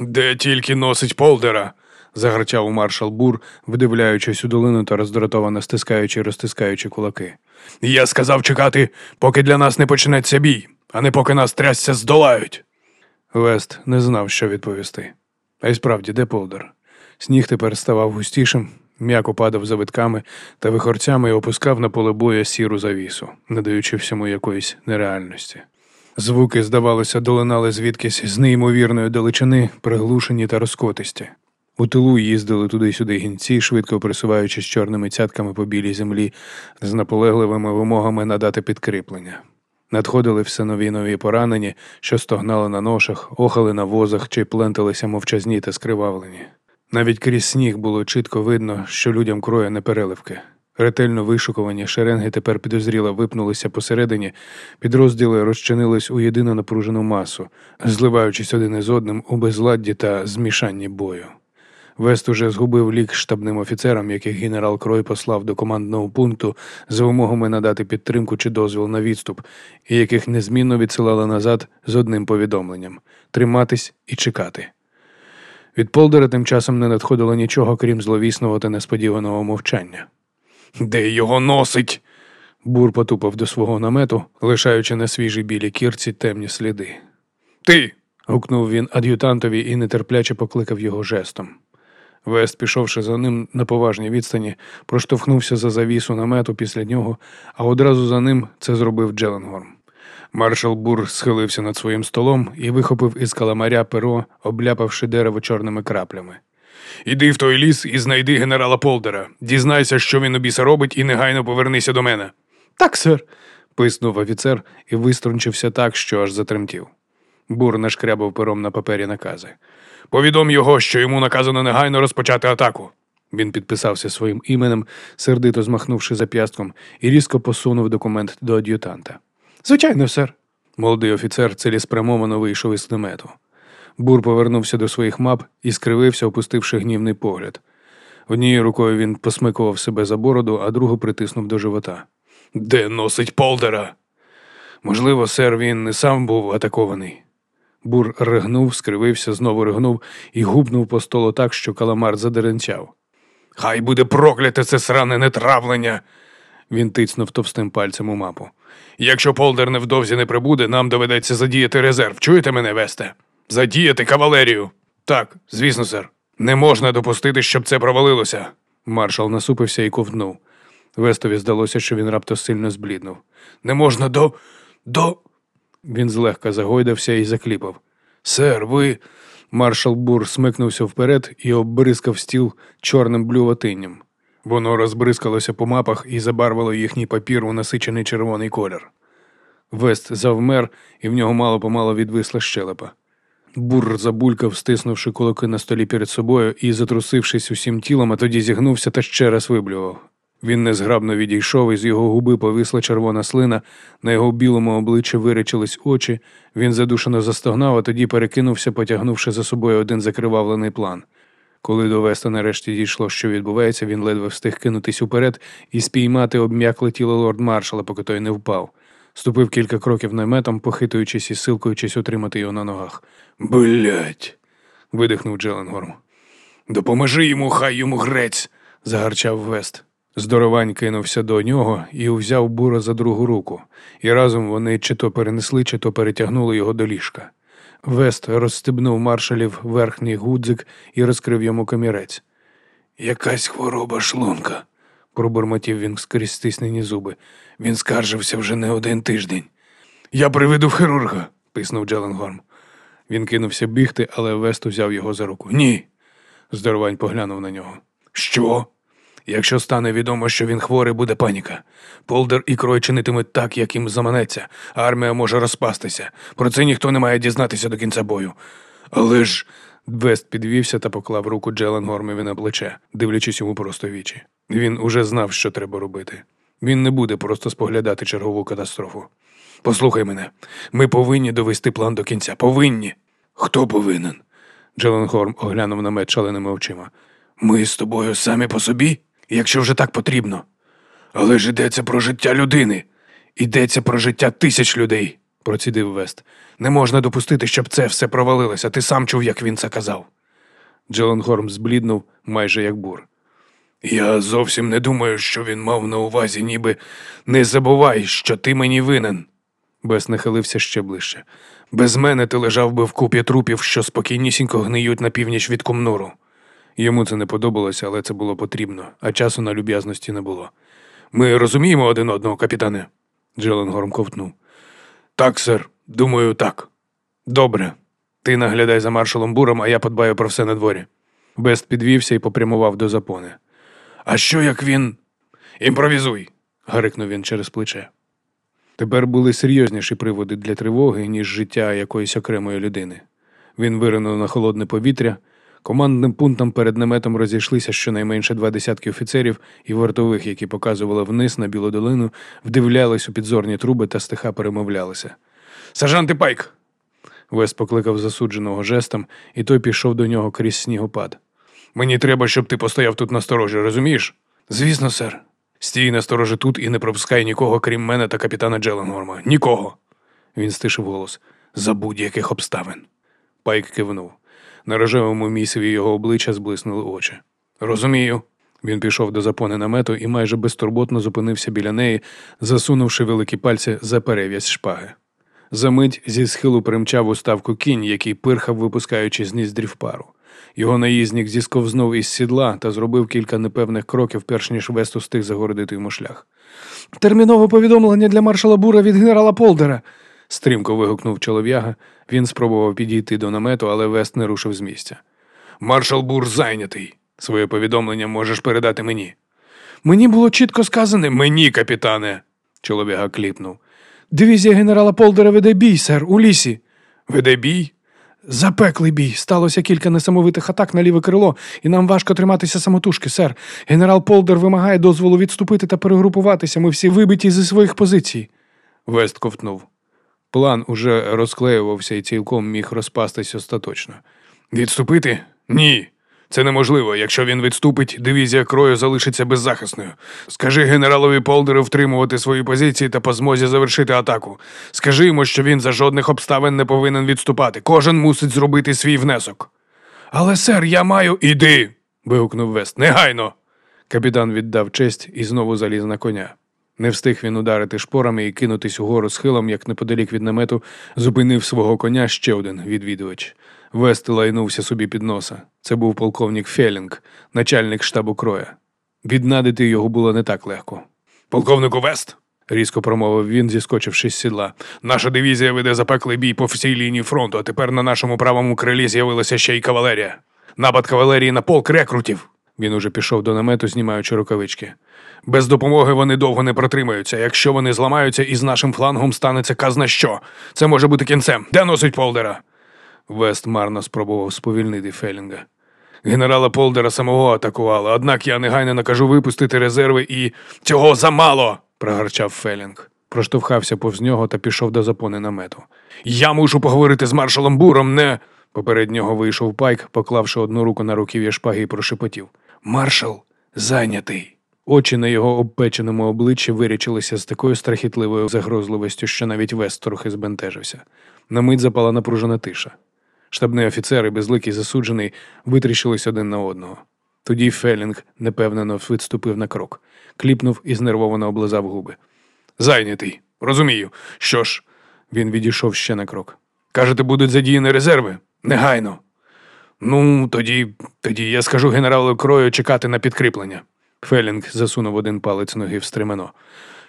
Де тільки носить полдера. загарчав маршал бур, видивляючись у долину та роздратовано стискаючи і розтискаючи кулаки. Я сказав чекати, поки для нас не почнеться бій, а не поки нас трясся здолають. Вест не знав, що відповісти. А й справді, де полдер? Сніг тепер ставав густішим, м'яко падав завитками та вихорцями і опускав на поле боя сіру завісу, надаючи всьому якоїсь нереальності. Звуки, здавалося, долинали звідкись з неймовірної далечини, приглушені та розкотисті. У тилу їздили туди-сюди гінці, швидко присуваючись чорними цятками по білій землі, з наполегливими вимогами надати підкріплення. Надходили все нові нові поранені, що стогнали на ношах, охали на возах чи пленталися мовчазні та скривавлені. Навіть крізь сніг було чітко видно, що людям кроє не переливки. Ретельно вишукувані шеренги тепер підозріло випнулися посередині, підрозділи розчинились у єдину напружену масу, зливаючись один із одним у безладді та змішанні бою. Вест уже згубив лік штабним офіцерам, яких генерал Крой послав до командного пункту з вимогами надати підтримку чи дозвіл на відступ, і яких незмінно відсилали назад з одним повідомленням триматись і чекати. Від Полдера тим часом не надходило нічого, крім зловісного та несподіваного мовчання. Де його носить? Бур потупав до свого намету, лишаючи на свіжій білій кірці темні сліди. Ти. гукнув він ад'ютантові і нетерпляче покликав його жестом. Вест, пішовши за ним на поважній відстані, проштовхнувся за завісу намету після нього, а одразу за ним це зробив Джеленгорм. Маршал Бур схилився над своїм столом і вихопив із каламаря перо, обляпавши дерево чорними краплями. Іди в той ліс і знайди генерала Полдера. Дізнайся, що він у біса робить, і негайно повернися до мене. Так, сер, писнув офіцер і виструнчився так, що аж затремтів. Бур нашкрябав пером на папері накази. Повідом його, що йому наказано негайно розпочати атаку. Він підписався своїм іменем, сердито змахнувши зап'ястком, і різко посунув документ до ад'ютанта. Звичайно, сер. Молодий офіцер цілеспрямовано вийшов із намету. Бур повернувся до своїх мап і скривився, опустивши гнівний погляд. Однією рукою він посмикував себе за бороду, а другу притиснув до живота. Де носить Полдера? Можливо, сер, він не сам був атакований. Бур ригнув, скривився, знову ригнув і губнув по столу так, що каламар задеренчав. Хай буде прокляте це сране нетравлення. Він тицнув товстим пальцем у мапу. Якщо Полдер невдовзі не прибуде, нам доведеться задіяти резерв. Чуєте мене, Весте? Задіяти кавалерію. Так, звісно, сер. Не можна допустити, щоб це провалилося. Маршал насупився і ковтнув. Вестові здалося, що він раптом сильно збліднув. Не можна до. до. Він злегка загойдався і закліпав. Сер, ви. Маршал Бур смикнувся вперед і оббризкав стіл чорним блюватинням. Воно розбризкалося по мапах і забарвило їхній папір у насичений червоний колір. Вест завмер, і в нього мало помало відвисла щелепа. Бур забулькав, стиснувши кулаки на столі перед собою і, затрусившись усім тілом, а тоді зігнувся та ще раз виблював. Він незграбно відійшов, і з його губи повисла червона слина, на його білому обличчі виречились очі, він задушено застогнав, а тоді перекинувся, потягнувши за собою один закривавлений план. Коли до Веста нарешті дійшло, що відбувається, він ледве встиг кинутись уперед і спіймати обм'якле тіло лорд маршала, поки той не впав. Ступив кілька кроків наметом, похитуючись і силкуючись утримати його на ногах. Блять. видихнув Джеленгорм. Допоможи йому, хай йому грець. загарчав Вест. Здоровань кинувся до нього і взяв бура за другу руку, і разом вони чи то перенесли, чи то перетягнули його до ліжка. Вест розстебнув маршалів верхній гудзик і розкрив йому комірець. Якась хвороба шлунка, пробурмотів він скрізь стиснені зуби. Він скаржився вже не один тиждень. Я приведу хірурга, писнув Джеленгорм. Він кинувся бігти, але Вест узяв його за руку. Ні. Здоровань поглянув на нього. Що? Якщо стане відомо, що він хворий, буде паніка. Полдер і крой чинитимуть так, як їм заманеться, армія може розпастися. Про це ніхто не має дізнатися до кінця бою. Але ж. Вест підвівся та поклав руку Джелен Гормові на плече, дивлячись йому просто вічі. Він уже знав, що треба робити. Він не буде просто споглядати чергову катастрофу. Послухай мене, ми повинні довести план до кінця. Повинні. Хто повинен? Джелен Горм оглянув намет шаленими очима. Ми з тобою самі по собі? Якщо вже так потрібно. Але ж йдеться про життя людини, йдеться про життя тисяч людей, процідив Вест. Не можна допустити, щоб це все провалилося. Ти сам чув, як він це казав. Джеленгорм збліднув майже як бур. Я зовсім не думаю, що він мав на увазі, ніби не забувай, що ти мені винен. Бес нахилився ще ближче. Без мене ти лежав би в купі трупів, що спокійнісінько гниють на північ від Комнуру. Йому це не подобалося, але це було потрібно, а часу на люб'язності не було. Ми розуміємо один одного, капітане? Джеленгорм ковтнув. Так, сер, думаю, так. Добре. Ти наглядай за маршалом буром, а я подбаю про все на дворі. Бест підвівся і попрямував до запони. А що як він. Імпровізуй. гарикнув він через плече. Тепер були серйозніші приводи для тривоги, ніж життя якоїсь окремої людини. Він виринув на холодне повітря. Командним пунктом перед наметом розійшлися щонайменше два десятки офіцерів і вартових, які показували вниз на білу долину, вдивлялись у підзорні труби та стиха перемовлялися. Сержанти Пайк. Вес покликав засудженого жестом, і той пішов до нього крізь снігопад. Мені треба, щоб ти постояв тут насторожі, розумієш? Звісно, сер. Стій насторожі тут і не пропускай нікого, крім мене та капітана Джеленгорма. Нікого. Він стишив голос. За будь-яких обставин. Пайк кивнув. На рожевому місиві його обличчя зблиснули очі. Розумію. Він пішов до запони намету і майже безтурботно зупинився біля неї, засунувши великі пальці за перев'язь шпаги. Замить зі схилу примчав у ставку кінь, який пирхав, випускаючи з ніздрів пару. Його наїзник зісковзнув із сідла та зробив кілька непевних кроків, перш ніж Вест устиг загородити йому шлях. Термінове повідомлення для маршала Бура від генерала Полдера. Стрімко вигукнув чолов'яга. Він спробував підійти до намету, але Вест не рушив з місця. Маршал Бур зайнятий. Своє повідомлення можеш передати мені. Мені було чітко сказане мені, капітане. Чолов'яга кліпнув. Дивізія генерала Полдера веде бій, сер, у лісі. Веде бій? Запеклий бій. Сталося кілька несамовитих атак на ліве крило, і нам важко триматися самотужки, сер. Генерал Полдер вимагає дозволу відступити та перегрупуватися. Ми всі вибиті зі своїх позицій. Вест ковтнув. План уже розклеювався і цілком міг розпастись остаточно. Відступити? Ні. Це неможливо. Якщо він відступить, дивізія крою залишиться беззахисною. Скажи генералові Полдеру втримувати свої позиції та по змозі завершити атаку. Скажи йому, що він за жодних обставин не повинен відступати. Кожен мусить зробити свій внесок. Але, сер, я маю. Іди. вигукнув Вест. Негайно. Капітан віддав честь і знову заліз на коня. Не встиг він ударити шпорами і кинутись угору схилом, як неподалік від намету, зупинив свого коня ще один відвідувач. Вест лайнувся собі під носа. Це був полковник Фелінг, начальник штабу кроя. Віднадити його було не так легко. Полковнику Вест, різко промовив він, зіскочивши з сідла. Наша дивізія веде запеклий бій по всій лінії фронту, а тепер на нашому правому крилі з'явилася ще й кавалерія. Напад кавалерії на полк рекрутів. Він уже пішов до намету, знімаючи рукавички. Без допомоги вони довго не протримаються. Якщо вони зламаються, і з нашим флангом станеться казна що. Це може бути кінцем. Де носить Полдера? Вест марно спробував сповільнити Фелінга. Генерала Полдера самого атакували, однак я негайно накажу випустити резерви і. Цього замало. прогарчав Фелінг. Проштовхався повз нього та пішов до запони намету. Я мушу поговорити з маршалом Буром, не. Поперед нього вийшов пайк, поклавши одну руку на руків'я шпаги і прошепотів. Маршал зайнятий. Очі на його обпеченому обличчі вирячилися з такою страхітливою загрозливістю, що навіть Вест трохи збентежився. На мить запала напружена тиша. Штабний офіцер і безликий засуджений витріщились один на одного. Тоді Фелінг непевнено відступив на крок, кліпнув і знервовано облизав губи. Зайнятий, розумію. Що ж, він відійшов ще на крок. Кажете, будуть задіяні резерви? Негайно. Ну, тоді, тоді я скажу генералу Крою чекати на підкріплення. Фелінг засунув один палець ноги в стремено.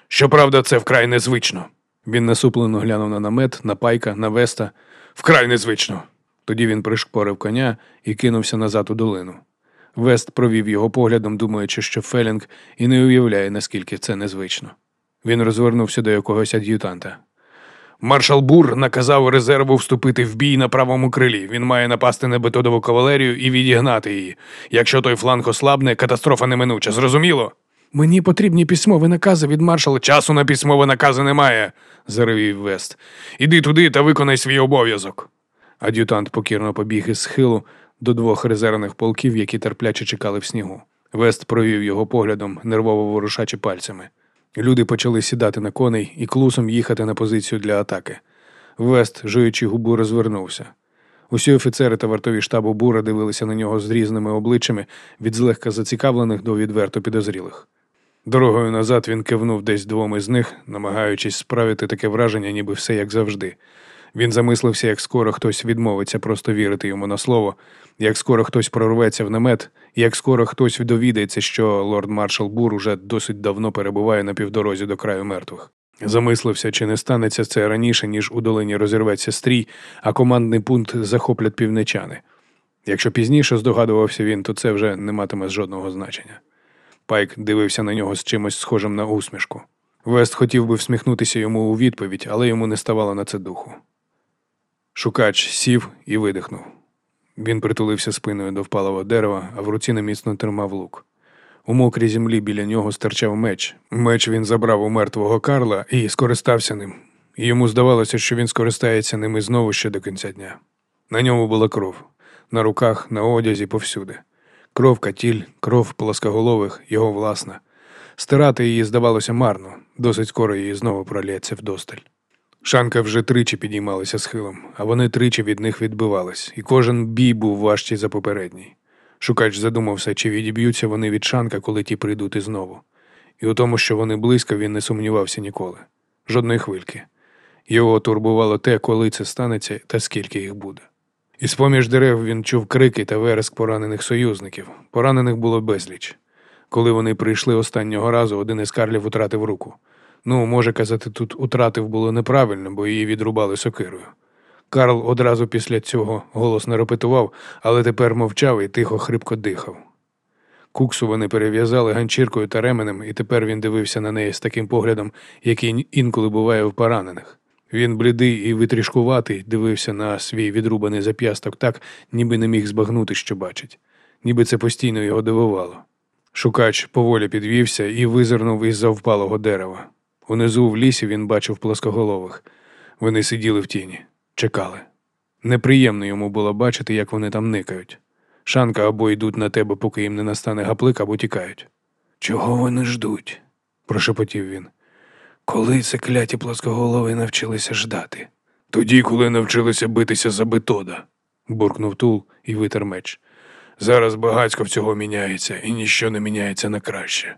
Щоправда, це вкрай незвично. Він насуплено глянув на намет, на пайка, на веста. Вкрай незвично. Тоді він пришпорив коня і кинувся назад у долину. Вест провів його поглядом, думаючи, що Фелінг і не уявляє, наскільки це незвично. Він розвернувся до якогось ад'ютанта. Маршал Бур наказав резерву вступити в бій на правому крилі. Він має напасти на бетодову кавалерію і відігнати її. Якщо той фланг ослабне, катастрофа неминуча. Зрозуміло? Мені потрібні письмові накази від маршала. Часу на письмові накази немає, заревів Вест. Іди туди та виконай свій обов'язок. Ад'ютант покірно побіг із схилу до двох резервних полків, які терпляче чекали в снігу. Вест провів його поглядом, нервово ворушачи пальцями. Люди почали сідати на коней і клусом їхати на позицію для атаки. Вест, жуючи губу, розвернувся. Усі офіцери та вартові штабу бура дивилися на нього з різними обличчями від злегка зацікавлених до відверто підозрілих. Дорогою назад він кивнув десь двом із них, намагаючись справити таке враження, ніби все як завжди. Він замислився, як скоро хтось відмовиться просто вірити йому на слово, як скоро хтось прорветься в намет, як скоро хтось довідається, що лорд маршал Бур уже досить давно перебуває на півдорозі до краю мертвих. Замислився, чи не станеться це раніше, ніж у долині розірветься стрій, а командний пункт захоплять півничани. Якщо пізніше здогадувався він, то це вже не матиме жодного значення. Пайк дивився на нього з чимось схожим на усмішку. Вест хотів би всміхнутися йому у відповідь, але йому не ставало на це духу. Шукач сів і видихнув. Він притулився спиною до впалого дерева, а в руці неміцно тримав лук. У мокрій землі біля нього стирчав меч. Меч він забрав у мертвого Карла і скористався ним. Йому здавалося, що він скористається ним і знову ще до кінця дня. На ньому була кров, на руках, на одязі, повсюди. Кров катіль, кров плоскоголових, його власна. Стирати її здавалося марно, досить скоро її знову пролється вдосталь. Шанка вже тричі підіймалася схилом, а вони тричі від них відбивались, і кожен бій був важчий за попередній. Шукач задумався, чи відіб'ються вони від шанка, коли ті прийдуть і знову. І у тому, що вони близько, він не сумнівався ніколи. Жодної хвильки. Його турбувало те, коли це станеться та скільки їх буде. Із поміж дерев він чув крики та вереск поранених союзників. Поранених було безліч. Коли вони прийшли останнього разу, один із Карлів утратив руку. Ну, може казати, тут утратив було неправильно, бо її відрубали сокирою. Карл одразу після цього голосно репетував, але тепер мовчав і тихо хрипко дихав. Куксу вони перев'язали ганчіркою та ременем, і тепер він дивився на неї з таким поглядом, який інколи буває в поранених. Він блідий і витрішкуватий, дивився на свій відрубаний зап'ясток так, ніби не міг збагнути, що бачить, ніби це постійно його дивувало. Шукач поволі підвівся і визирнув із за впалого дерева. Унизу в лісі він бачив плоскоголових. Вони сиділи в тіні, чекали. Неприємно йому було бачити, як вони там никають. Шанка або йдуть на тебе, поки їм не настане гаплик, або тікають. Чого вони ждуть? прошепотів він. Коли це кляті плоскоголови навчилися ждати? Тоді, коли навчилися битися за бетода, буркнув Тул і витер меч. Зараз багацько всього міняється, і ніщо не міняється на краще.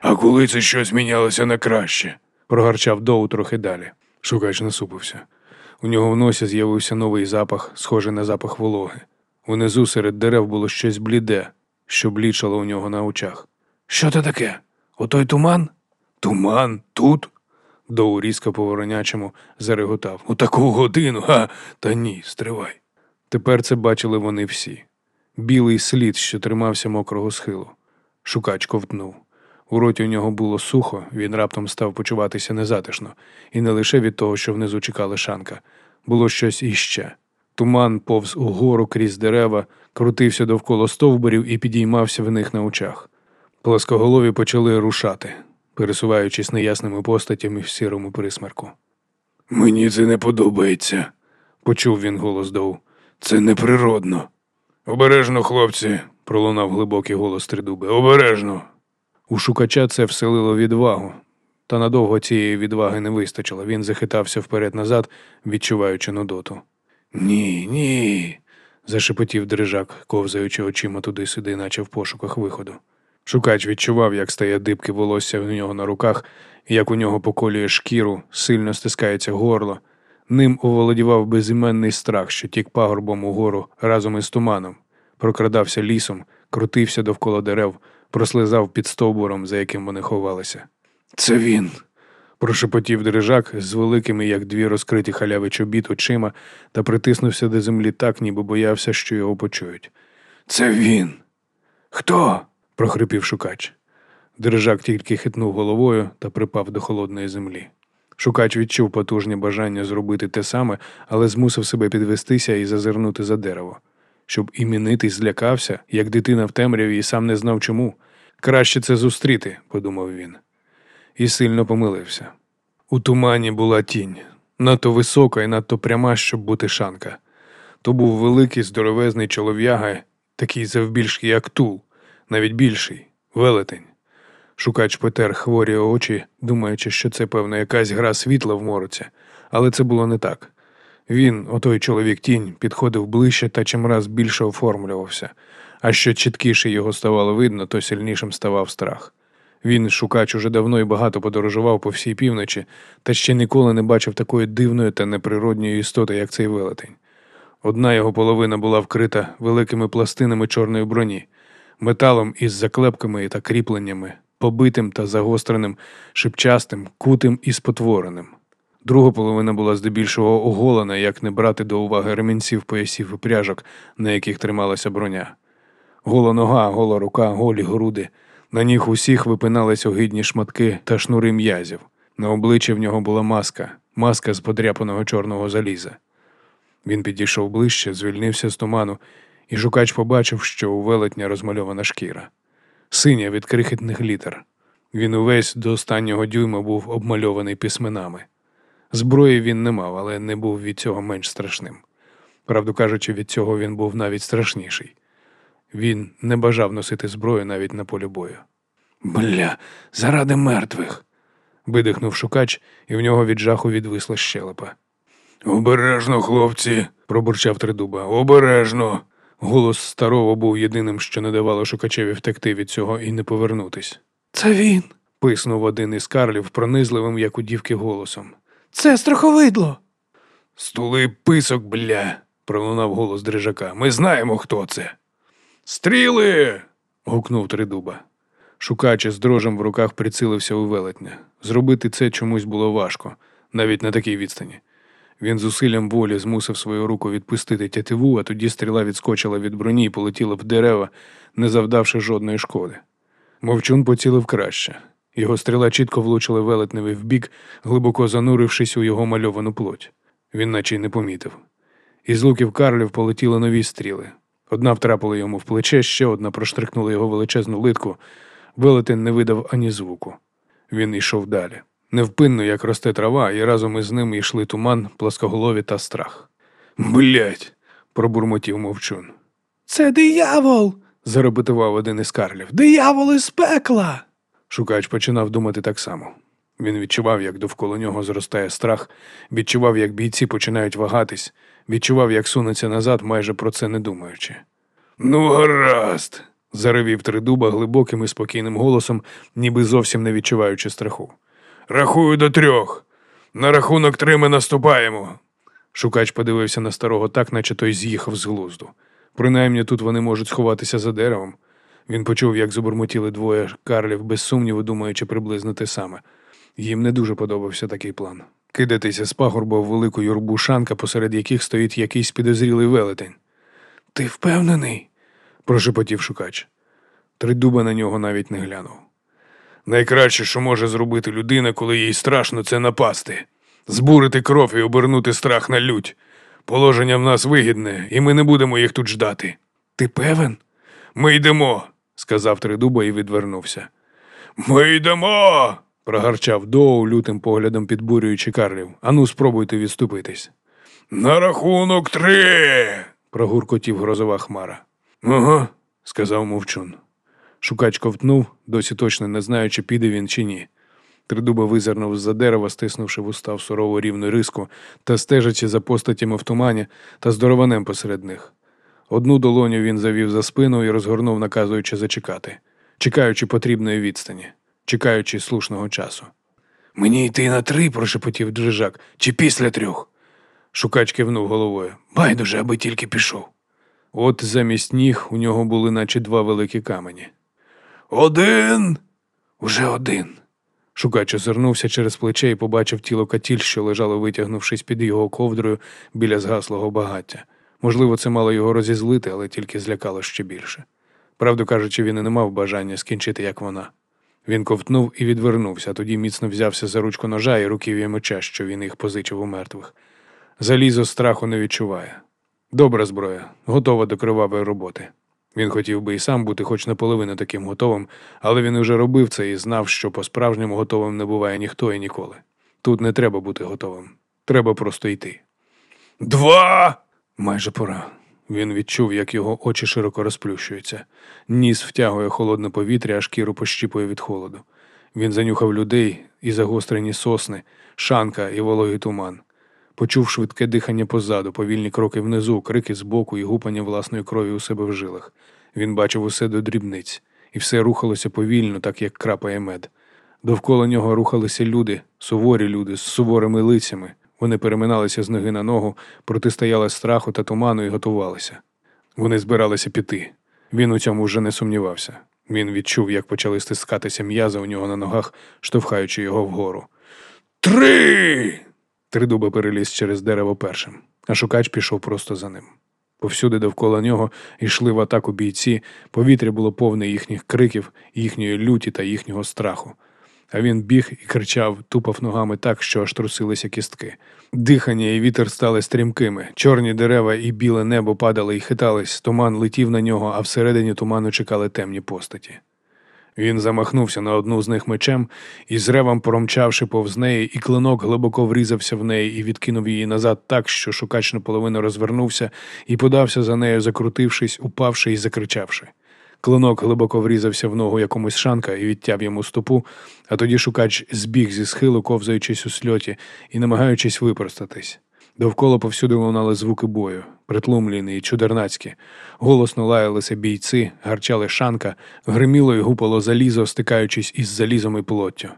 А коли це щось мінялося на краще? Прогарчав Доу трохи далі. Шукач насупився. У нього в носі з'явився новий запах, схожий на запах вологи. Унизу серед дерев було щось бліде, що блічало у нього на очах. Що це таке? Отой туман? Туман? Тут? Доу різко по воронячому зареготав. У таку годину, га? Та ні, стривай. Тепер це бачили вони всі. Білий слід, що тримався мокрого схилу. Шукач ковтнув. У роті у нього було сухо, він раптом став почуватися незатишно, і не лише від того, що внизу чекали шанка. Було щось іще. Туман повз угору крізь дерева, крутився довкола стовбурів і підіймався в них на очах. Плоскоголові почали рушати, пересуваючись неясними постатями в сірому присмерку. Мені це не подобається, почув він голос Доу. Це неприродно. Обережно, хлопці, пролунав глибокий голос Тридуби. Обережно. У шукача це вселило відвагу, та надовго цієї відваги не вистачило. Він захитався вперед-назад, відчуваючи нудоту. Ні, ні. зашепотів дрижак, ковзаючи очима туди-сюди, наче в пошуках виходу. Шукач відчував, як стає дибки волосся в нього на руках, як у нього поколює шкіру, сильно стискається горло. Ним оволодівав безіменний страх, що тік пагорбом угору разом із туманом, прокрадався лісом, крутився довкола дерев, прослизав під стовбуром, за яким вони ховалися. Це він. прошепотів дрижак з великими, як дві розкриті халяви чобіт очима, та притиснувся до землі так, ніби боявся, що його почують. Це він. Хто? прохрипів шукач. Дрижак тільки хитнув головою та припав до холодної землі. Шукач відчув потужне бажання зробити те саме, але змусив себе підвестися і зазирнути за дерево. Щоб іменитий злякався, як дитина в темряві і сам не знав чому. Краще це зустріти, подумав він. І сильно помилився. У тумані була тінь, надто висока і надто пряма, щоб бути шанка. То був великий здоровезний чолов'яга, такий завбільшки, як тул, навіть більший, велетень. Шукач потер хворі очі, думаючи, що це, певно, якась гра світла в мороці, але це було не так. Він, отой чоловік тінь, підходив ближче та чимраз більше оформлювався, а що чіткіше його ставало видно, то сильнішим ставав страх. Він, шукач, уже давно і багато подорожував по всій півночі, та ще ніколи не бачив такої дивної та неприродньої істоти, як цей велетень. Одна його половина була вкрита великими пластинами чорної броні, металом із заклепками та кріпленнями, побитим та загостреним, шипчастим, кутим і спотвореним. Друга половина була здебільшого оголена, як не брати до уваги ремінців поясів і пряжок, на яких трималася броня. Гола нога, гола рука, голі груди. На них усіх випинались огидні шматки та шнури м'язів. На обличчі в нього була маска, маска з подряпаного чорного заліза. Він підійшов ближче, звільнився з туману, і шукач побачив, що у велетня розмальована шкіра. Синя від крихітних літер. Він увесь до останнього дюйма був обмальований письменами. Зброї він не мав, але не був від цього менш страшним. Правду кажучи, від цього він був навіть страшніший. Він не бажав носити зброю навіть на полі бою. Бля, заради мертвих. видихнув шукач, і в нього від жаху відвисла щелепа. Обережно, хлопці, пробурчав тридуба. Обережно. Голос старого був єдиним, що не давало шукачеві втекти від цього і не повернутись. Це він. писнув один із карлів пронизливим, як у дівки, голосом. Це страховидло. Стули писок, бля, пролунав голос дрижака. Ми знаємо, хто це. Стріли. гукнув тридуба. Шукач із дрожем в руках прицилився у велетня. Зробити це чомусь було важко, навіть на такій відстані. Він з усиллям волі змусив свою руку відпустити тятиву, а тоді стріла відскочила від броні і полетіла в дерева, не завдавши жодної шкоди. Мовчун поцілив краще. Його стріла чітко влучила велетневі в бік, глибоко занурившись у його мальовану плоть. Він наче й не помітив. Із луків карлів полетіли нові стріли. Одна втрапила йому в плече, ще одна проштрикнула його величезну литку. Велетень не видав ані звуку. Він йшов далі. Невпинно, як росте трава, і разом із ним йшли туман, пласкоголові та страх. Блять. пробурмотів мовчун. Це диявол. зарепетував один із карлів. Диявол із пекла. Шукач починав думати так само. Він відчував, як довкола нього зростає страх, відчував, як бійці починають вагатись, відчував, як сунеться назад, майже про це не думаючи. Ну, гаразд, заревів тридуба глибоким і спокійним голосом, ніби зовсім не відчуваючи страху. Рахую до трьох. На рахунок три ми наступаємо. Шукач подивився на старого так, наче той з'їхав з глузду. Принаймні тут вони можуть сховатися за деревом. Він почув, як забурмотіли двоє карлів, без сумніву, думаючи приблизно те саме. Їм не дуже подобався такий план. Кидатися з пагорба в велику юрбу шанка, посеред яких стоїть якийсь підозрілий велетень. Ти впевнений? прошепотів шукач. Тридуба на нього навіть не глянув. Найкраще, що може зробити людина, коли їй страшно, це напасти, збурити кров і обернути страх на лють. Положення в нас вигідне, і ми не будемо їх тут ждати. Ти певен? Ми йдемо, сказав Тридуба і відвернувся. Ми йдемо. прогарчав Доу лютим поглядом підбурюючи Карлів. Ану, спробуйте відступитись. На рахунок три. прогуркотів грозова хмара. Ага, сказав мовчун. Шукач ковтнув, досі точно не знаючи, піде він чи ні. Тридуба визирнув з-за дерева, стиснувши вуста в сурову рівну риску та стежачи за постатями в тумані та здорованем посеред них. Одну долоню він завів за спину і розгорнув, наказуючи зачекати, чекаючи потрібної відстані, чекаючи слушного часу. Мені йти на три, прошепотів Дрижак, чи після трьох. Шукач кивнув головою. Байдуже, аби тільки пішов. От замість ніг у нього були наче два великі камені. Один. Уже один. Шукач озирнувся через плече і побачив тіло катіль, що лежало, витягнувшись під його ковдрою біля згаслого багаття. Можливо, це мало його розізлити, але тільки злякало ще більше. Правду кажучи, він і не мав бажання скінчити, як вона. Він ковтнув і відвернувся, тоді міцно взявся за ручку ножа і руків'я меча, що він їх позичив у мертвих. Залізо страху не відчуває. Добра зброя, готова до кривавої роботи. Він хотів би і сам бути хоч наполовину таким готовим, але він уже робив це і знав, що по-справжньому готовим не буває ніхто і ніколи. Тут не треба бути готовим. Треба просто йти. Два. Майже пора. Він відчув, як його очі широко розплющуються. Ніс втягує холодне повітря, а шкіру пощіпує від холоду. Він занюхав людей і загострені сосни, шанка і вологий туман. Почув швидке дихання позаду, повільні кроки внизу, крики збоку і гупання власної крові у себе в жилах. Він бачив усе до дрібниць, і все рухалося повільно, так як крапає мед. Довкола нього рухалися люди, суворі люди з суворими лицями. Вони переминалися з ноги на ногу, протистояли страху та туману і готувалися. Вони збиралися піти. Він у цьому вже не сумнівався. Він відчув, як почали стискатися м'язи у нього на ногах, штовхаючи його вгору. Три. Тридуба переліз через дерево першим, а шукач пішов просто за ним. Повсюди довкола нього йшли в атаку бійці, повітря було повне їхніх криків, їхньої люті та їхнього страху. А він біг і кричав, тупав ногами так, що аж трусилися кістки. Дихання і вітер стали стрімкими, чорні дерева і біле небо падали і хитались, туман летів на нього, а всередині туману чекали темні постаті. Він замахнувся на одну з них мечем і з ревом промчавши повз неї, і клинок глибоко врізався в неї і відкинув її назад так, що шукач наполовину розвернувся і подався за нею, закрутившись, упавши і закричавши. Клинок глибоко врізався в ногу якомусь шанка і відтяв йому стопу, а тоді шукач збіг зі схилу, ковзаючись у сльоті і намагаючись випростатись. Довкола повсюди лунали звуки бою, притлумлені і чудернацькі. Голосно лаялися бійці, гарчали шанка, гриміло і гупало залізо, стикаючись із залізом і плоттю.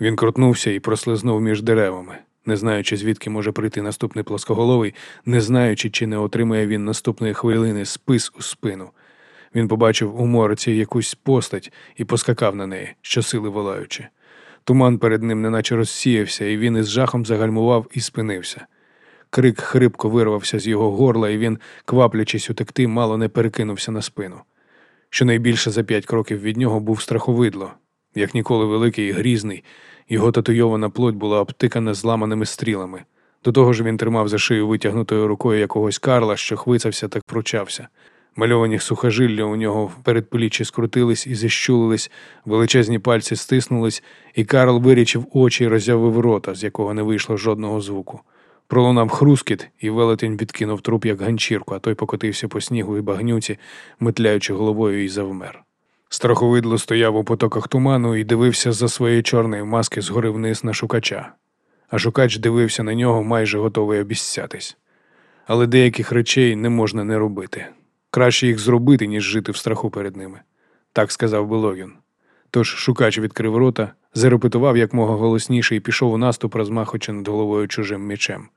Він крутнувся і прослизнув між деревами, не знаючи, звідки може прийти наступний плоскоголовий, не знаючи, чи не отримає він наступної хвилини спис у спину. Він побачив у морці якусь постать і поскакав на неї, щосили волаючи. Туман перед ним неначе розсіявся, і він із жахом загальмував і спинився. Крик хрипко вирвався з його горла, і він, кваплячись утекти, мало не перекинувся на спину. Щонайбільше за п'ять кроків від нього був страховидло, як ніколи великий і грізний, його татуйована плоть була обтикана зламаними стрілами. До того ж він тримав за шию витягнутою рукою якогось карла, що хвицався та пручався. Мальовані сухожилля у нього в передпліччі скрутились і зіщулились, величезні пальці стиснулись, і Карл вирічив очі і роззявив рота, з якого не вийшло жодного звуку. Пролунав хрускіт, і велетень відкинув труп, як ганчірку, а той покотився по снігу і багнюці, метляючи головою і завмер. Страховидло стояв у потоках туману і дивився за своєї чорної маски згори вниз на шукача, а шукач дивився на нього, майже готовий обіссятись. Але деяких речей не можна не робити. Краще їх зробити, ніж жити в страху перед ними. Так сказав Белогін. Тож шукач відкрив рота, зарепетував якмога голосніше і пішов у наступ, розмахуючи над головою чужим мечем.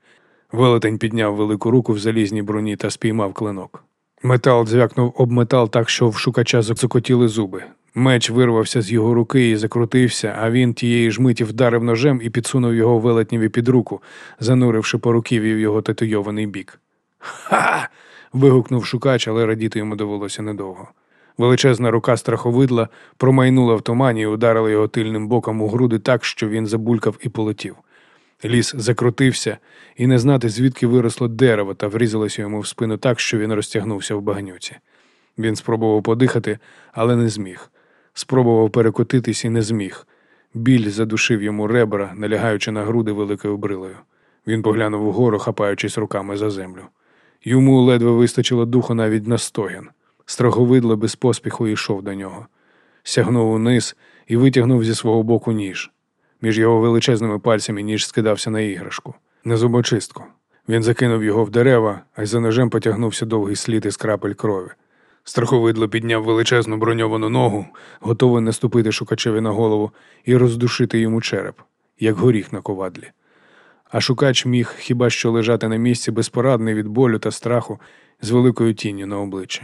Велетень підняв велику руку в залізній броні та спіймав клинок. Метал дзвякнув об метал так, що в шукача закотіли зуби. Меч вирвався з його руки і закрутився, а він тієї ж миті вдарив ножем і підсунув його велетнєві під руку, зануривши по руків'ї в його татуйований бік. Ха! Вигукнув шукач, але радіти йому довелося недовго. Величезна рука страховидла промайнула в тумані і ударила його тильним боком у груди так, що він забулькав і полетів. Ліс закрутився, і не знати, звідки виросло дерево та врізалося йому в спину так, що він розтягнувся в багнюці. Він спробував подихати, але не зміг. Спробував перекотитись і не зміг. Біль задушив йому ребра, налягаючи на груди великою брилою. Він поглянув угору, хапаючись руками за землю. Йому ледве вистачило духу навіть на стогін. Страховидло без поспіху йшов до нього. Сягнув униз і витягнув зі свого боку ніж. Між його величезними пальцями ніж скидався на іграшку, на зубочистку. Він закинув його в дерева, а й за ножем потягнувся довгий слід із крапель крові. Страховидло підняв величезну броньовану ногу, готовий наступити шукачеві на голову і роздушити йому череп, як горіх на ковадлі. А шукач міг хіба що лежати на місці безпорадний від болю та страху з великою тінню на обличчі.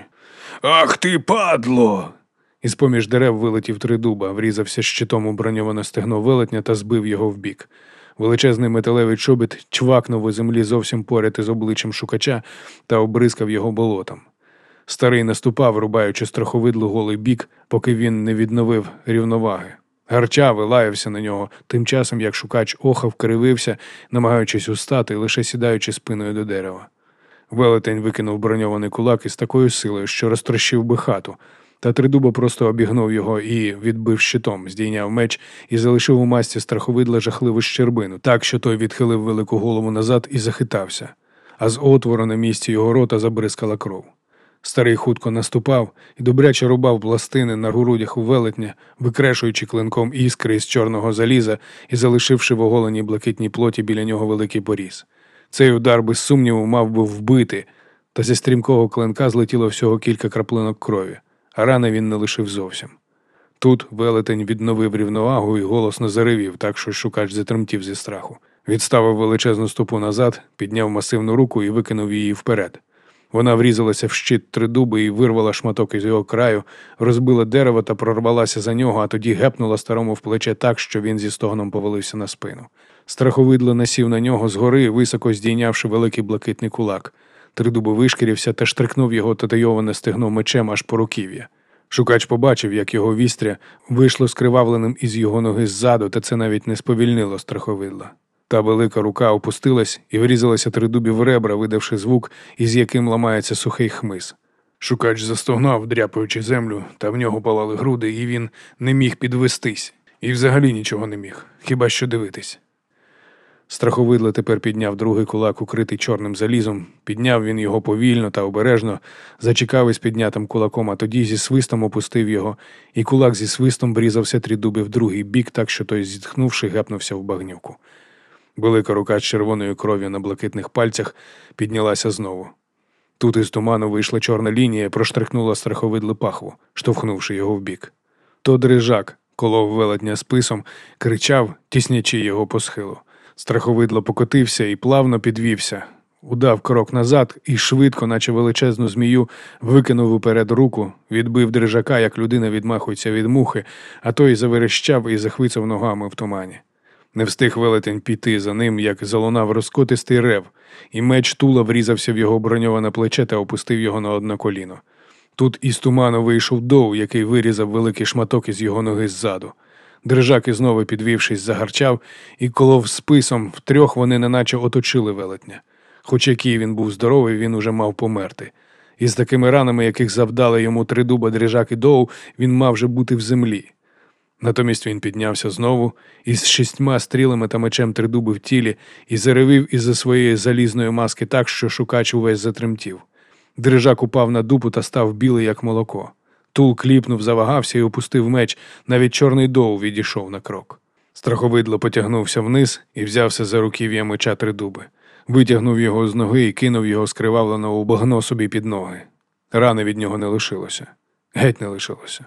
Ах ти, падло! Із поміж дерев вилетів три дуба, врізався щитом у броньоване стегно велетня та збив його вбік. Величезний металевий чобіт чвакнув у землі зовсім поряд із обличчям шукача та обризкав його болотом. Старий наступав, рубаючи страховидлу голий бік, поки він не відновив рівноваги. Гарчав і лаявся на нього, тим часом як шукач охав, кривився, намагаючись устати, лише сідаючи спиною до дерева. Велетень викинув броньований кулак із такою силою, що розтрощив би хату, та тридуба просто обігнув його і, відбив щитом, здійняв меч і залишив у масті страховидла жахливу щербину, так що той відхилив велику голову назад і захитався, а з отвору на місці його рота забризкала кров. Старий хутко наступав і добряче рубав пластини на грудях у велетня, викрешуючи клинком іскри із чорного заліза і залишивши в оголеній блакитній плоті біля нього великий поріз. Цей удар, без сумніву, мав би вбити, та зі стрімкого клинка злетіло всього кілька краплинок крові, а рани він не лишив зовсім. Тут велетень відновив рівновагу і голосно заривів, так що шукач затремтів зі страху. Відставив величезну стопу назад, підняв масивну руку і викинув її вперед. Вона врізалася в щит тридуби і вирвала шматок із його краю, розбила дерево та прорвалася за нього, а тоді гепнула старому в плече так, що він зі стогоном повалився на спину. Страховидло насів на нього згори, високо здійнявши великий блакитний кулак. Тридубо вишкірився та штрикнув його татайоване стегно мечем аж по руків'я. Шукач побачив, як його вістря вийшло скривавленим із його ноги ззаду, та це навіть не сповільнило страховидла. Та велика рука опустилась і врізалася тридубі в ребра, видавши звук, із яким ламається сухий хмиз. Шукач застогнав, дряпаючи землю, та в нього палали груди, і він не міг підвестись, і взагалі нічого не міг, хіба що дивитись. Страховидло тепер підняв другий кулак, укритий чорним залізом. Підняв він його повільно та обережно, зачекав із піднятим кулаком, а тоді зі свистом опустив його, і кулак зі свистом врізався трідуби в другий бік, так що той, зітхнувши, гепнувся в багнюку. Велика рука з червоною кров'ю на блакитних пальцях піднялася знову. Тут із туману вийшла чорна лінія, проштрихнула страховидло пахву, штовхнувши його вбік. То дрижак колов велетня списом, кричав, тіснячи його по схилу. Страховидло покотився і плавно підвівся, удав крок назад і швидко, наче величезну змію, викинув уперед руку, відбив дрижака, як людина відмахується від мухи, а той заверещав і захвицав ногами в тумані. Не встиг велетень піти за ним, як залунав розкотистий рев, і меч тула врізався в його броньоване плече та опустив його на одне коліно. Тут із туману вийшов доу, який вирізав великий шматок із його ноги ззаду. Дрижак і знову підвівшись, загарчав і колов списом, втрьох вони неначе оточили велетня. Хоч який він був здоровий, він уже мав померти. І з такими ранами, яких завдали йому три дуба дрижак і доу, він мав же бути в землі. Натомість він піднявся знову із шістьма стрілами та мечем тридуби в тілі і заревів із-за своєї залізної маски так, що шукач увесь затремтів. Дрижак упав на дупу та став білий, як молоко. Тул кліпнув, завагався і опустив меч, навіть чорний доу відійшов на крок. Страховидло потягнувся вниз і взявся за руків'я меча тридуби. Витягнув його з ноги і кинув його скривавлено у багно собі під ноги. Рани від нього не лишилося. Геть не лишилося.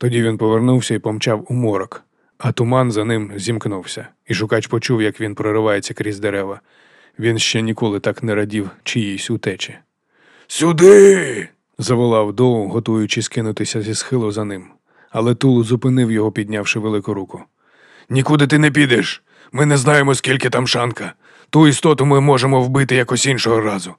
Тоді він повернувся і помчав у морок, а туман за ним зімкнувся, і шукач почув, як він проривається крізь дерева. Він ще ніколи так не радів чиїсь утечі. Сюди. заволав Доу, готуючись кинутися зі схилу за ним. Але Тул зупинив його, піднявши велику руку. Нікуди ти не підеш. Ми не знаємо, скільки там шанка. Ту істоту ми можемо вбити якось іншого разу.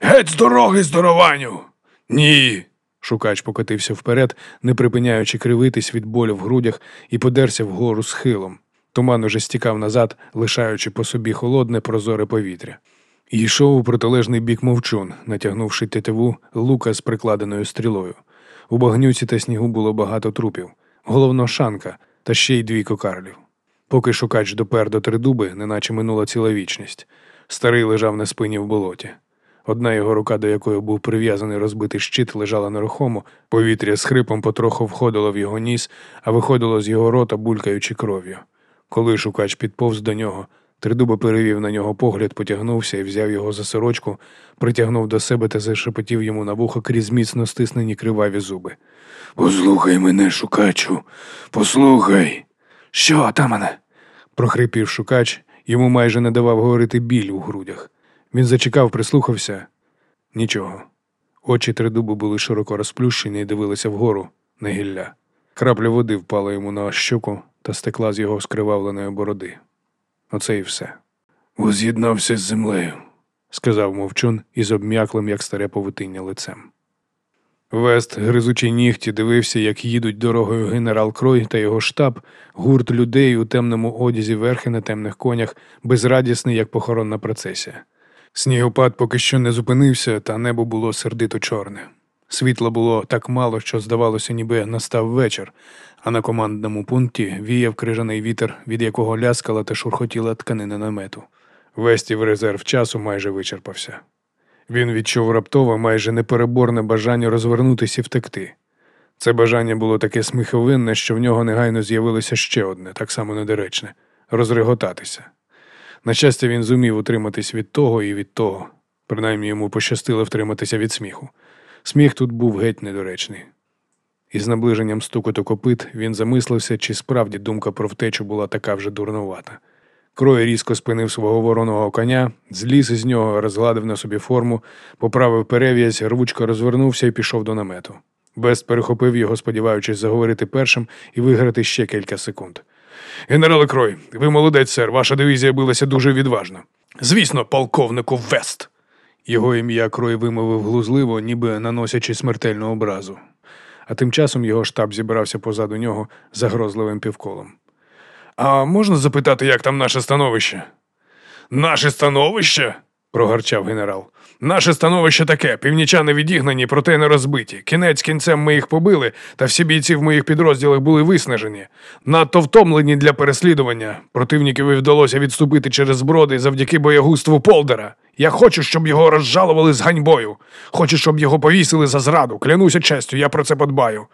Геть з дороги, здорованю. Ні. Шукач покотився вперед, не припиняючи кривитись від болю в грудях, і подерся вгору схилом. Туман уже стікав назад, лишаючи по собі холодне, прозоре повітря. Йшов у протилежний бік мовчун, натягнувши тетиву лука з прикладеною стрілою. У багнюці та снігу було багато трупів, головно шанка та ще й двійко карлів. Поки шукач допер до тридуби, неначе минула ціла вічність. Старий лежав на спині в болоті. Одна його рука, до якої був прив'язаний розбитий щит, лежала нерухомо, повітря з хрипом потроху входило в його ніс, а виходило з його рота, булькаючи кров'ю. Коли шукач підповз до нього, тридуба перевів на нього погляд, потягнувся і взяв його за сорочку, притягнув до себе та зашепотів йому на вухо крізь міцно стиснені криваві зуби. Послухай мене, шукачу, послухай. Що, атамане? прохрипів шукач, йому майже не давав говорити біль у грудях. Він зачекав, прислухався. Нічого. Очі тридуби були широко розплющені і дивилися вгору на гілля. Крапля води впала йому на щоку та стекла з його скривавленої бороди. Оце і все. Воз'єднався з землею, сказав мовчун із обм'яклим, як старе повитиння лицем. Вест, гризучи нігті, дивився, як їдуть дорогою генерал Крой та його штаб, гурт людей у темному одязі верхи на темних конях, безрадісний, як похоронна процесія. Снігопад поки що не зупинився, та небо було сердито чорне. Світла було так мало, що, здавалося, ніби настав вечір, а на командному пункті віяв крижаний вітер, від якого ляскала та шурхотіла тканина намету. Вестів резерв часу майже вичерпався. Він відчув раптове, майже непереборне бажання розвернутися і втекти. Це бажання було таке сміховинне, що в нього негайно з'явилося ще одне, так само недоречне розреготатися. На щастя, він зумів утриматись від того і від того. Принаймні йому пощастило втриматися від сміху. Сміх тут був геть недоречний. Із наближенням стукоту копит він замислився, чи справді думка про втечу була така вже дурнувата. Крой різко спинив свого вороного коня, зліз із нього, розгладив на собі форму, поправив перев'язь, рвучко розвернувся і пішов до намету. Бест перехопив його, сподіваючись заговорити першим і виграти ще кілька секунд. Генерале Крой, ви молодець, сер, ваша дивізія билася дуже відважно. Звісно, полковнику Вест. Його ім'я Крой вимовив глузливо, ніби наносячи смертельну образу. А тим часом його штаб зібрався позаду нього загрозливим півколом. А можна запитати, як там наше становище? Наше становище? прогарчав генерал. Наше становище таке: північани відігнані, проте не розбиті. Кінець кінцем ми їх побили, та всі бійці в моїх підрозділах були виснажені. Надто втомлені для переслідування. Противникові вдалося відступити через зброди завдяки боягузтву Полдера. Я хочу, щоб його розжалували з ганьбою. Хочу, щоб його повісили за зраду. Клянуся честю, я про це подбаю.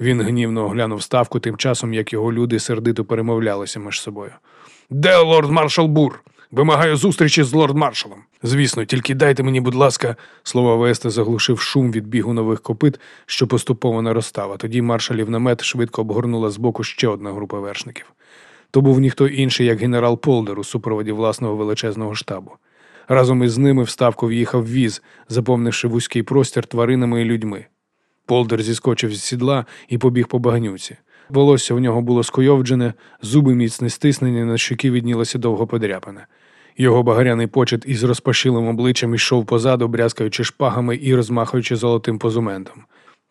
Він гнівно оглянув ставку тим часом, як його люди сердито перемовлялися між собою. Де лорд маршал Бур? Вимагаю зустрічі з лорд маршалом. Звісно, тільки дайте мені, будь ласка, слова Веста заглушив шум від бігу нових копит, що поступово наростав, тоді маршалів намет швидко обгорнула збоку ще одна група вершників. То був ніхто інший, як генерал Полдер у супроводі власного величезного штабу. Разом із ними в ставку в'їхав віз, заповнивши вузький простір тваринами і людьми. Полдер зіскочив з сідла і побіг по багнюці. Волосся в нього було скойовджене, зуби міцно стиснені, на щоки віднілося довго подряпане. Його багаряний почет із розпашилим обличчям йшов позаду, брязкаючи шпагами і розмахуючи золотим позументом.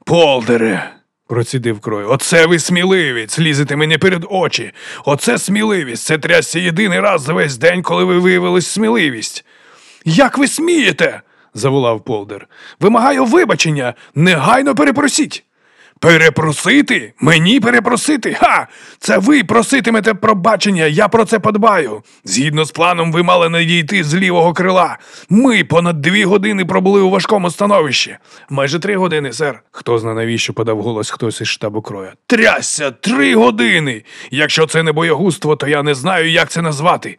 Полдере. процідив крой. Оце ви сміливість, лізете мені перед очі. Оце сміливість. Це трясся єдиний раз за весь день, коли ви виявились сміливість. Як ви смієте? заволав Полдер. Вимагаю вибачення, негайно перепросіть. Перепросити? Мені перепросити? Ха! Це ви проситимете пробачення, я про це подбаю. Згідно з планом, ви мали надійти з лівого крила. Ми понад дві години пробули у важкому становищі. Майже три години, сер. Хто зна навіщо подав голос хтось із штабу кроя. Трясся, три години. Якщо це не боягузтво, то я не знаю, як це назвати.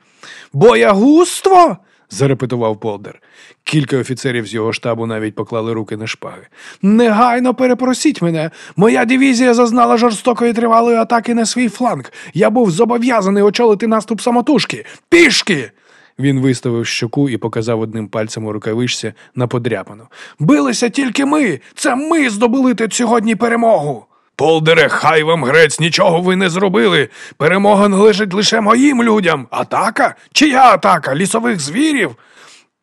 Боягузтво? Зарепетував Полдер. Кілька офіцерів з його штабу навіть поклали руки на шпаги. Негайно перепросіть мене. Моя дивізія зазнала жорстокої тривалої атаки на свій фланг. Я був зобов'язаний очолити наступ самотужки. Пішки! Він виставив щоку і показав одним пальцем у рукавичці на подряпану. Билися тільки ми. Це ми здобули тут сьогодні перемогу. Полдере, хай вам грець, нічого ви не зробили. Перемога належить лише моїм людям. Атака? Чия атака? Лісових звірів?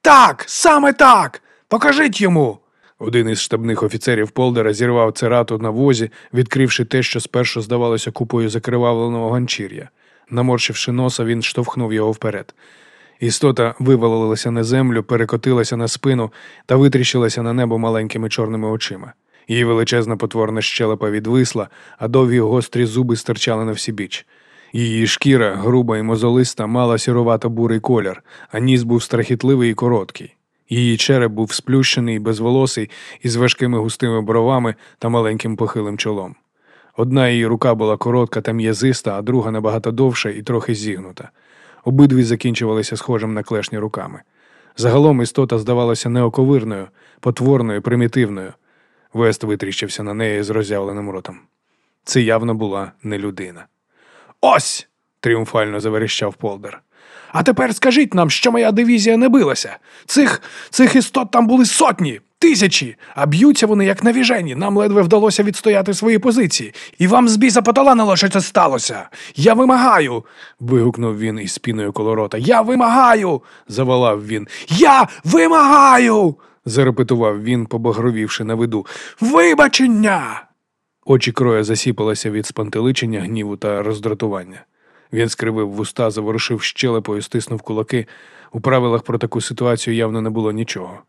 Так, саме так. Покажіть йому. Один із штабних офіцерів Полдера зірвав церату на возі, відкривши те, що спершу здавалося купою закривавленого ганчір'я. Наморщивши носа, він штовхнув його вперед. Істота вивалилася на землю, перекотилася на спину та витріщилася на небо маленькими чорними очима. Її величезна потворна щелепа відвисла, а довгі гострі зуби стирчали на всібіч. Її шкіра, груба і мозолиста, мала сірувато бурий колір, а ніс був страхітливий і короткий. Її череп був сплющений, безволосий, із важкими густими бровами та маленьким похилим чолом. Одна її рука була коротка та м'язиста, а друга набагато довша і трохи зігнута. Обидві закінчувалися схожим на клешні руками. Загалом істота здавалася неоковирною, потворною, примітивною. Вест витріщився на неї з роззявленим ротом. Це явно була не людина. Ось. тріумфально заверещав Полдер. А тепер скажіть нам, що моя дивізія не билася. Цих цих істот там були сотні, тисячі, а б'ються вони як навіжені. Нам ледве вдалося відстояти свої позиції. І вам з біса поталанило, що це сталося. Я вимагаю. вигукнув він із спіною коло рота. Я вимагаю. заволав він. Я вимагаю. Зарепетував він, побагровівши на виду. Вибачення. Очі кроя засіпалися від спантеличення, гніву та роздратування. Він скривив вуста, заворушив щелепою, стиснув кулаки. У правилах про таку ситуацію явно не було нічого.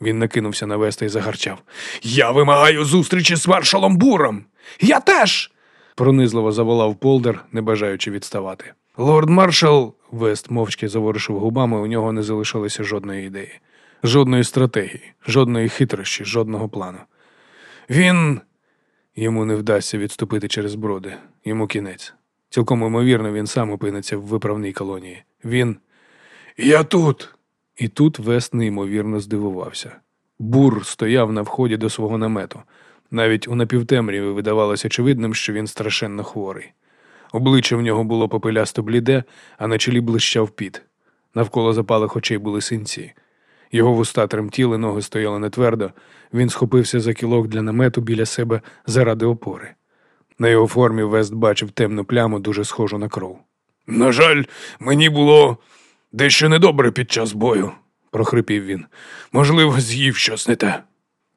Він накинувся на Веста і загарчав. Я вимагаю зустрічі з маршалом Буром. Я теж. пронизливо заволав Полдер, не бажаючи відставати. Лорд маршал. Вест мовчки заворушив губами, у нього не залишилося жодної ідеї, жодної стратегії, жодної хитрощі, жодного плану. Він. Йому не вдасться відступити через броди, йому кінець. Цілком ймовірно, він сам опиниться в виправній колонії. Він. Я тут. І тут Вест неймовірно здивувався. Бур стояв на вході до свого намету. Навіть у напівтемряві видавалося очевидним, що він страшенно хворий. Обличчя в нього було попелясто бліде, а на чолі блищав піт. Навколо запалих очей були синці. Його вуста тремтіли, ноги стояли нетвердо. Він схопився за кілок для намету біля себе заради опори. На його формі Вест бачив темну пляму, дуже схожу на кров. На жаль, мені було дещо недобре під час бою, прохрипів він. Можливо, з'їв щось не те.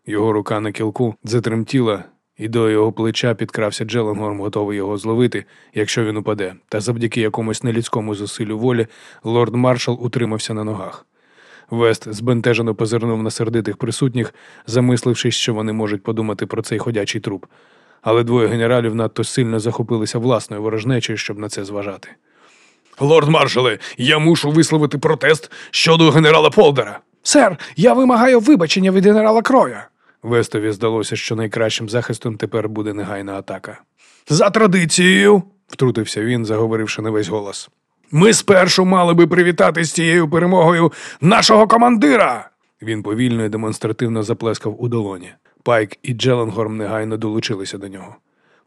Його рука на кілку затремтіла, і до його плеча підкрався Джеленгорм, готовий його зловити, якщо він упаде. Та завдяки якомусь нелюдському зусиллю волі лорд маршал утримався на ногах. Вест збентежено позирнув на сердитих присутніх, замислившись, що вони можуть подумати про цей ходячий труп. Але двоє генералів надто сильно захопилися власною ворожнечею, щоб на це зважати. Лорд маршале, я мушу висловити протест щодо генерала Полдера. Сер, я вимагаю вибачення від генерала Кроя. Вестові здалося, що найкращим захистом тепер буде негайна атака. За традицією, втрутився він, заговоривши на весь голос. Ми спершу мали би привітати з цією перемогою нашого командира. Він повільно і демонстративно заплескав у долоні. Пайк і Джеленгорм негайно долучилися до нього.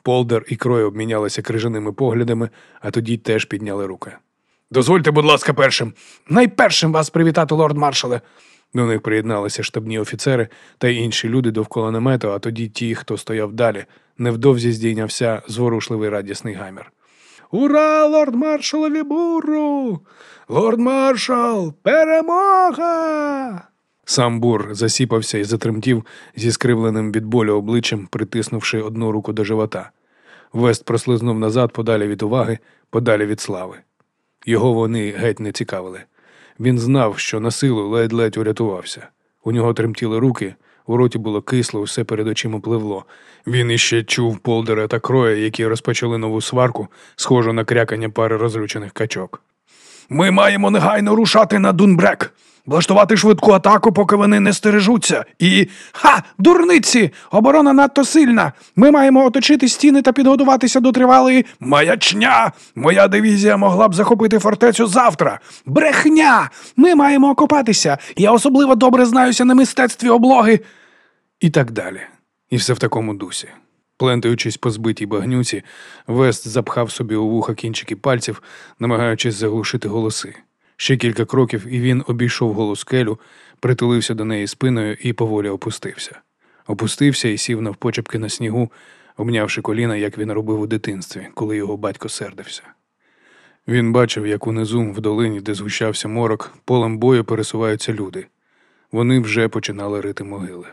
Полдер і Крой обмінялися крижаними поглядами, а тоді теж підняли руки. Дозвольте, будь ласка, першим. Найпершим вас привітати, лорд маршале. До них приєдналися штабні офіцери та інші люди довкола намету, а тоді ті, хто стояв далі. Невдовзі здійнявся зворушливий радісний гамір. Ура, лорд маршалові буру! Лорд маршал, перемога! Сам бур засіпався і затремтів зі скривленим від болю обличчям, притиснувши одну руку до живота. Вест прослизнув назад подалі від уваги, подалі від слави. Його вони геть не цікавили. Він знав, що на силу ледь-ледь урятувався. У нього тремтіли руки, у роті було кисло, все перед очима пливло. Він іще чув полдера та кроя, які розпочали нову сварку, схожу на крякання пари розлючених качок. Ми маємо негайно рушати на Дунбрек, влаштувати швидку атаку, поки вони не стережуться. І. Ха! Дурниці! Оборона надто сильна. Ми маємо оточити стіни та підготуватися до тривалої маячня. Моя дивізія могла б захопити фортецю завтра. Брехня! Ми маємо окопатися. Я особливо добре знаюся на мистецтві облоги. І так далі. І все в такому дусі. Плентаючись по збитій багнюці, Вест запхав собі у вуха кінчики пальців, намагаючись заглушити голоси. Ще кілька кроків, і він обійшов голу скелю, притулився до неї спиною і поволі опустився. Опустився і сів навпочепки на снігу, обнявши коліна, як він робив у дитинстві, коли його батько сердився. Він бачив, як унизу, в долині, де згущався морок, полем бою пересуваються люди. Вони вже починали рити могили.